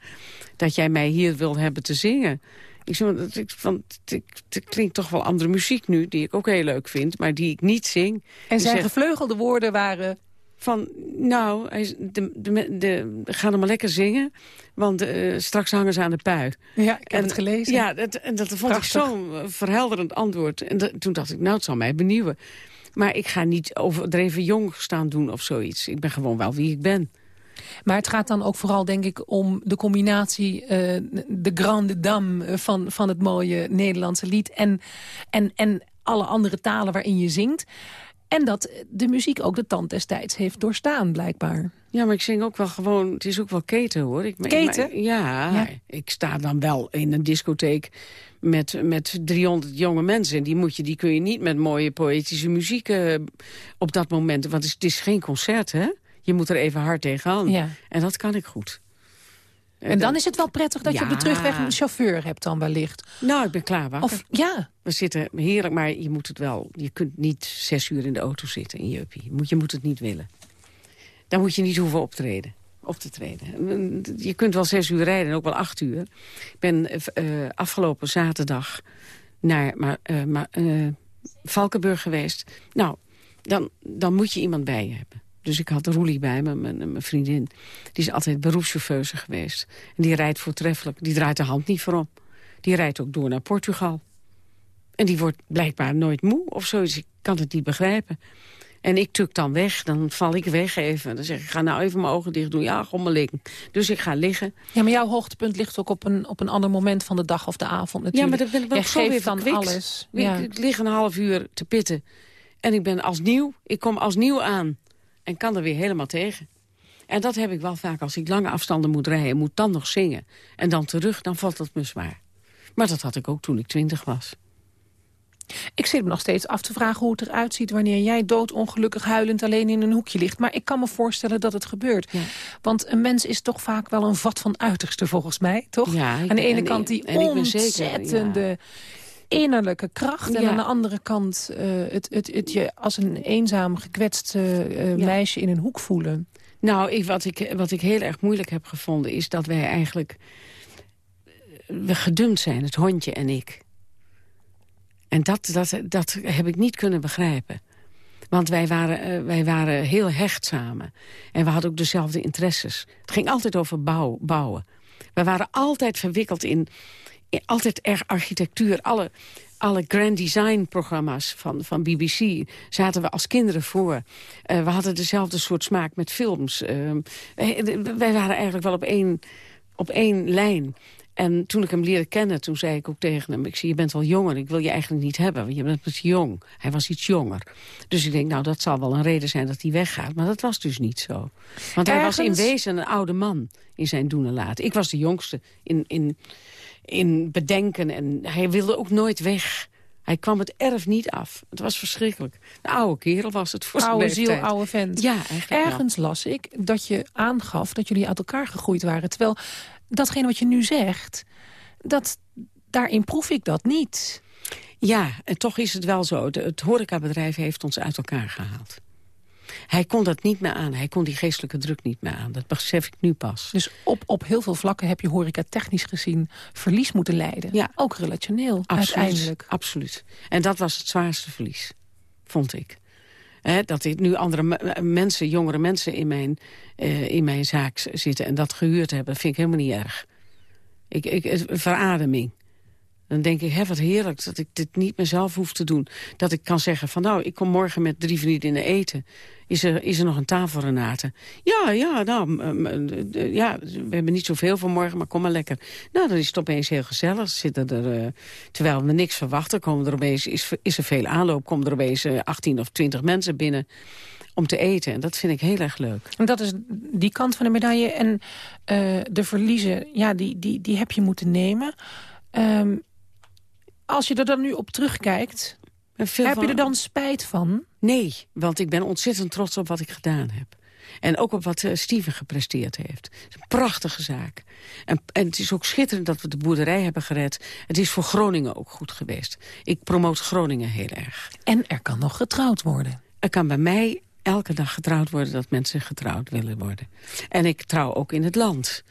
Dat jij mij hier wil hebben te zingen? Ik zeg, want het klinkt toch wel andere muziek nu, die ik ook heel leuk vind, maar die ik niet zing. En zijn gevleugelde woorden waren... Van, nou, de, de, de, ga dan maar lekker zingen, want uh, straks hangen ze aan de pui. Ja, ik heb en, het gelezen. Ja, dat, en dat vond Prachtig. ik zo'n verhelderend antwoord. En toen dacht ik, nou, het zal mij benieuwen. Maar ik ga niet overdreven jong staan doen of zoiets. Ik ben gewoon wel wie ik ben. Maar het gaat dan ook vooral, denk ik, om de combinatie... Uh, de grande dame van, van het mooie Nederlandse lied... En, en, en alle andere talen waarin je zingt. En dat de muziek ook de tand destijds heeft doorstaan, blijkbaar. Ja, maar ik zing ook wel gewoon... Het is ook wel keten, hoor. Ik, keten? Ik, ja, ja, ik sta dan wel in een discotheek met, met 300 jonge mensen. En die, moet je, die kun je niet met mooie poëtische muziek uh, op dat moment... Want het is, het is geen concert, hè? Je moet er even hard tegenaan. Ja. En dat kan ik goed. En dan is het wel prettig dat je op de terugweg een chauffeur hebt dan wellicht. Nou, ik ben klaar wakker. Of, ja. We zitten heerlijk, maar je moet het wel... Je kunt niet zes uur in de auto zitten in je uppie. Je moet, je moet het niet willen. Dan moet je niet hoeven optreden. Op te treden. Je kunt wel zes uur rijden, ook wel acht uur. Ik ben uh, afgelopen zaterdag naar maar, uh, maar, uh, Valkenburg geweest. Nou, dan, dan moet je iemand bij je hebben. Dus ik had Roelie bij me, mijn, mijn, vriendin. Die is altijd beroepschauffeuse geweest. En die rijdt voortreffelijk. Die draait de hand niet voor om. Die rijdt ook door naar Portugal. En die wordt blijkbaar nooit moe of zoiets. Ik kan het niet begrijpen. En ik tuk dan weg, dan val ik weg even. Dan zeg ik, ga nou even mijn ogen dicht doen. Ja, liggen. Dus ik ga liggen. Ja, maar jouw hoogtepunt ligt ook op een, op een ander moment van de dag of de avond natuurlijk. Ja, maar dan ben ik wel zo weer dan alles. Ja. Ik, ik lig een half uur te pitten. En ik ben als nieuw. Ik kom als nieuw aan en kan er weer helemaal tegen. En dat heb ik wel vaak. Als ik lange afstanden moet rijden, moet dan nog zingen. En dan terug, dan valt dat me zwaar. Maar dat had ik ook toen ik twintig was. Ik zit me nog steeds af te vragen hoe het eruit ziet... wanneer jij doodongelukkig huilend alleen in een hoekje ligt. Maar ik kan me voorstellen dat het gebeurt. Ja. Want een mens is toch vaak wel een vat van uiterste, volgens mij, toch? Ja, aan de ene kant die ontzettende innerlijke kracht. En aan de andere kant uh, het, het, het je als een eenzaam gekwetst uh, meisje in een hoek voelen. Nou, ik, wat, ik, wat ik heel erg moeilijk heb gevonden is dat wij eigenlijk we gedumpt zijn, het hondje en ik. En dat, dat, dat heb ik niet kunnen begrijpen. Want wij waren, wij waren heel hecht samen. En we hadden ook dezelfde interesses. Het ging altijd over bouw, bouwen. We waren altijd verwikkeld in altijd erg architectuur. Alle, alle grand design programma's van, van BBC zaten we als kinderen voor. Uh, we hadden dezelfde soort smaak met films. Uh, wij, wij, waren eigenlijk wel op één, op één lijn. En toen ik hem leerde kennen, toen zei ik ook tegen hem... ik zie, je bent wel jonger, ik wil je eigenlijk niet hebben, want je bent wat jong. Hij was iets jonger. Dus ik denk, nou, dat zal wel een reden zijn dat hij weggaat. Maar dat was dus niet zo. Want hij was in wezen een oude man in zijn doen en laten. Ik was de jongste in, in, in bedenken en hij wilde ook nooit weg... Hij kwam het erf niet af. Het was verschrikkelijk. De oude kerel was het voor Oude ziel, oude vent. Ja, wel. Ergens las ik dat je aangaf dat jullie uit elkaar gegroeid waren. Terwijl datgene wat je nu zegt, dat, daarin proef ik dat niet. Ja, en toch is het wel zo. Het horecabedrijf heeft ons uit elkaar gehaald. Hij kon dat niet meer aan. Hij kon die geestelijke druk niet meer aan. Dat besef ik nu pas. Dus op, op heel veel vlakken heb je horeca technisch gezien verlies moeten lijden. Ja. Ook relationeel, Absoluut, uiteindelijk. Absoluut. En dat was het zwaarste verlies, vond ik. Dat ik nu andere me- mensen, jongere mensen in mijn, eh, in mijn zaak zitten... en dat gehuurd hebben, vind ik helemaal niet erg. Ik, ik, verademing. Dan denk ik, hè, wat heerlijk dat ik dit niet mezelf hoef te doen. Dat ik kan zeggen van nou, ik kom morgen met drie vriendinnen eten. Is er, is er nog een tafel, Renate? Ja, ja, nou, m- m- d- ja, we hebben niet zoveel voor morgen, maar kom maar lekker. Nou, dan is het opeens heel gezellig. Zitten er, eh, terwijl we niks verwachten, komen er opeens, is, is er veel aanloop... komen er opeens eh, 18 of 20 mensen binnen om te eten. En dat vind ik heel erg leuk. En dat is die kant van de medaille. En eh, de verliezen, ja, die, die, die heb je moeten nemen. Ehm, als je er dan nu op terugkijkt, heb van- je er dan spijt van? Nee, want ik ben ontzettend trots op wat ik gedaan heb. En ook op wat eh, Steven gepresteerd heeft. Het is een prachtige zaak. En, en het is ook schitterend dat we de boerderij hebben gered. Het is voor Groningen ook goed geweest. Ik promoot Groningen heel erg. En er kan nog getrouwd worden. Er kan bij mij elke dag getrouwd worden dat mensen getrouwd willen worden. En ik trouw ook in het land.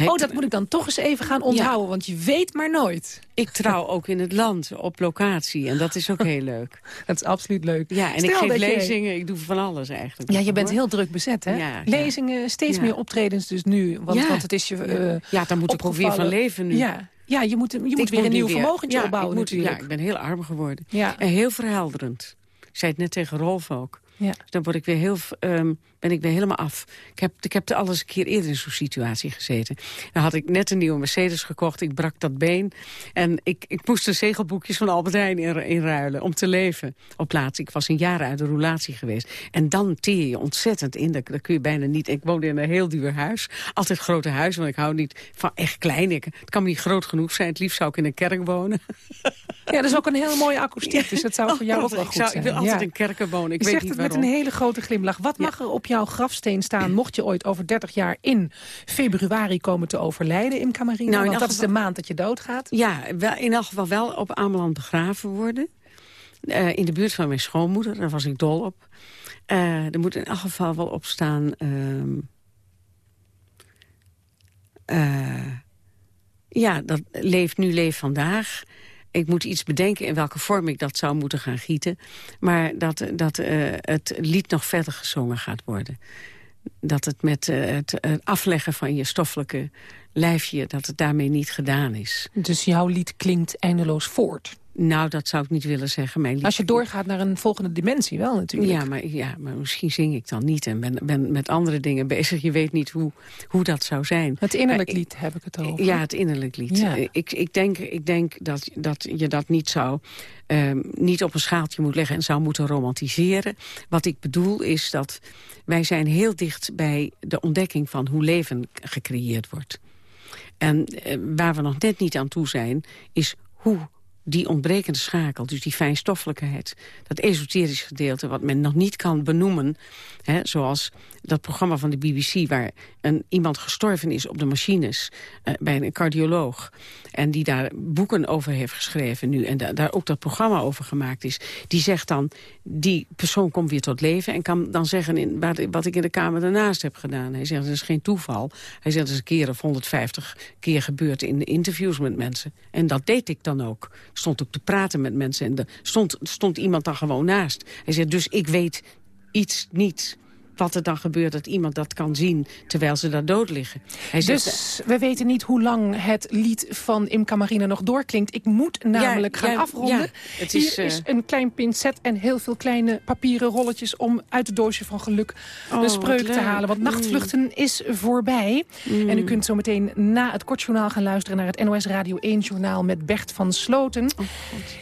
Oh, dat moet ik dan toch eens even gaan onthouden, want je weet maar nooit. Ik trouw ook in het land, op locatie. En dat is ook heel leuk. [LAUGHS] Dat is absoluut leuk. Ja, en Stel ik geef je- lezingen, ik doe van alles eigenlijk. Ja, je bent hoor. heel druk bezet, hè? Ja. Lezingen, steeds meer optredens dus nu. Want, want het is je eh, Ja, daar moet ik ook weer van leven nu. Ja, ja je moet, je moet Ik weer een nieuw weer- vermogentje ja, opbouwen moet, natuurlijk. Ja, ik ben heel arm geworden. Ja. En heel verhelderend. Ik zei het net tegen Rolf ook. Ja. Dus dan word ik weer heel, ehm, ben ik weer helemaal af. Ik heb, ik heb er al eens een keer eerder in zo'n situatie gezeten. Dan had ik net een nieuwe Mercedes gekocht. Ik brak dat been. En ik, ik moest de zegelboekjes van Albert Heijn in- inruilen om te leven. Op plaats. Ik was een jaar uit de roulatie geweest. En dan teer je ontzettend in. Dat, dat kun je bijna niet. Ik woonde in een heel duur huis. Altijd grote huis, want ik hou niet van echt klein. Ik, het kan me niet groot genoeg zijn. Het liefst zou ik in een kerk wonen. [LAUGHS] Ja, dat is ook een hele mooie akoestiek, dus dat zou voor jou ook wel goed zijn. ik wil altijd in kerken wonen. Ik weet zegt niet het met een hele grote glimlach. Wat mag er op jouw grafsteen staan... mocht je ooit over 30 jaar in februari komen te overlijden in Camarino? Nou, in Want dat is de maand dat je doodgaat. Ja, wel, in elk geval wel op Ameland begraven worden. Eh, in de buurt van mijn schoonmoeder, daar was ik dol op. Eh, er moet in elk geval wel op staan... ehm, eh, ja, dat leeft nu, leeft vandaag. Ik moet iets bedenken in welke vorm ik dat zou moeten gaan gieten. Maar dat, dat eh, het lied nog verder gezongen gaat worden. Dat het met eh, het eh, afleggen van je stoffelijke lijfje... dat het daarmee niet gedaan is. Dus jouw lied klinkt eindeloos voort. Nou, dat zou ik niet willen zeggen. Mijn Als je doorgaat naar een volgende dimensie wel natuurlijk. Ja maar, ja, maar misschien zing ik dan niet en ben, ben met andere dingen bezig. Je weet niet hoe, hoe dat zou zijn. Het innerlijk lied heb ik het over. Ja, het innerlijk lied. Ja. Ik, ik denk, ik denk dat, dat je dat niet zou... ehm, niet op een schaaltje moet leggen en zou moeten romantiseren. Wat ik bedoel is dat wij zijn heel dicht bij de ontdekking van hoe leven gecreëerd wordt. En eh, waar we nog net niet aan toe zijn, is hoe die ontbrekende schakel, dus die fijnstoffelijkheid... dat esoterisch gedeelte wat men nog niet kan benoemen... Hè, zoals dat programma van de BBC... waar een, iemand gestorven is op de machines eh, bij een cardioloog... en die daar boeken over heeft geschreven nu... en da- daar ook dat programma over gemaakt is... die zegt dan, die persoon komt weer tot leven... en kan dan zeggen in, wat, wat ik in de kamer daarnaast heb gedaan. Hij zegt, dat is geen toeval. Hij zegt, dat is een keer of 150 keer gebeurd in interviews met mensen. En dat deed ik dan ook. Stond ook te praten met mensen en stond, stond iemand dan gewoon naast. Hij zegt, dus ik weet iets niet wat er dan gebeurt dat iemand dat kan zien terwijl ze daar dood liggen. Hij dus we weten niet hoe lang het lied van Imca Marina nog doorklinkt. Ik moet namelijk gaan afronden. het is, Hier is eh, een klein pincet en heel veel kleine papieren rolletjes... om uit het doosje van geluk oh, een spreuk te halen. Want nachtvluchten mm. is voorbij. Mm. En u kunt zo meteen na het kortjournaal gaan luisteren... naar het NOS Radio 1-journaal met Bert van Sloten. Oh,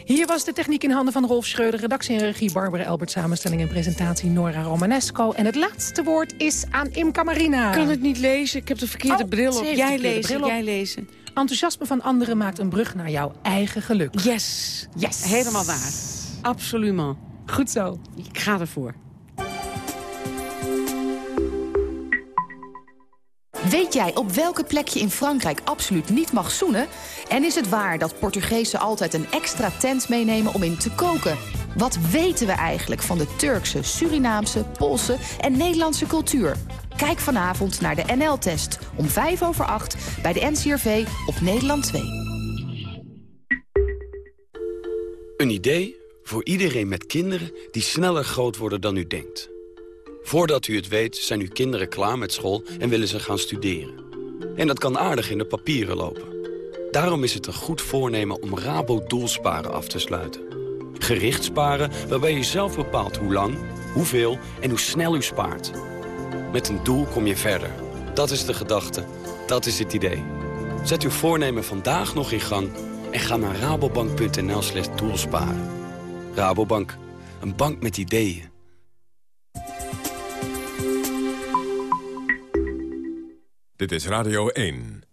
Hier was de techniek in handen van Rolf Schreuder. Redactie en regie Barbara Elbert. Samenstelling en presentatie Nora Romanesco. En het laatste woord is aan Imca Marina. Ik kan het niet lezen. Ik heb de verkeerde oh, bril op. Jij lezen, jij lezen. Enthousiasme van anderen maakt een brug naar jouw eigen geluk. Yes. Yes. Helemaal waar. Absoluut. Goed zo. Ik ga ervoor. Weet jij op welke plek je in Frankrijk absoluut niet mag zoenen? En is het waar dat Portugezen altijd een extra tent meenemen om in te koken? Wat weten we eigenlijk van de Turkse, Surinaamse, Poolse en Nederlandse cultuur? Kijk vanavond naar de NL-test om 5 over 8 bij de NCRV op Nederland 2. Een idee voor iedereen met kinderen die sneller groot worden dan u denkt. Voordat u het weet zijn uw kinderen klaar met school en willen ze gaan studeren. En dat kan aardig in de papieren lopen. Daarom is het een goed voornemen om Rabo Doelsparen af te sluiten. Gericht sparen waarbij je zelf bepaalt hoe lang, hoeveel en hoe snel u spaart. Met een doel kom je verder. Dat is de gedachte. Dat is het idee. Zet uw voornemen vandaag nog in gang en ga naar rabobank.nl slash doelsparen. Rabobank, een bank met ideeën. Dit is Radio 1.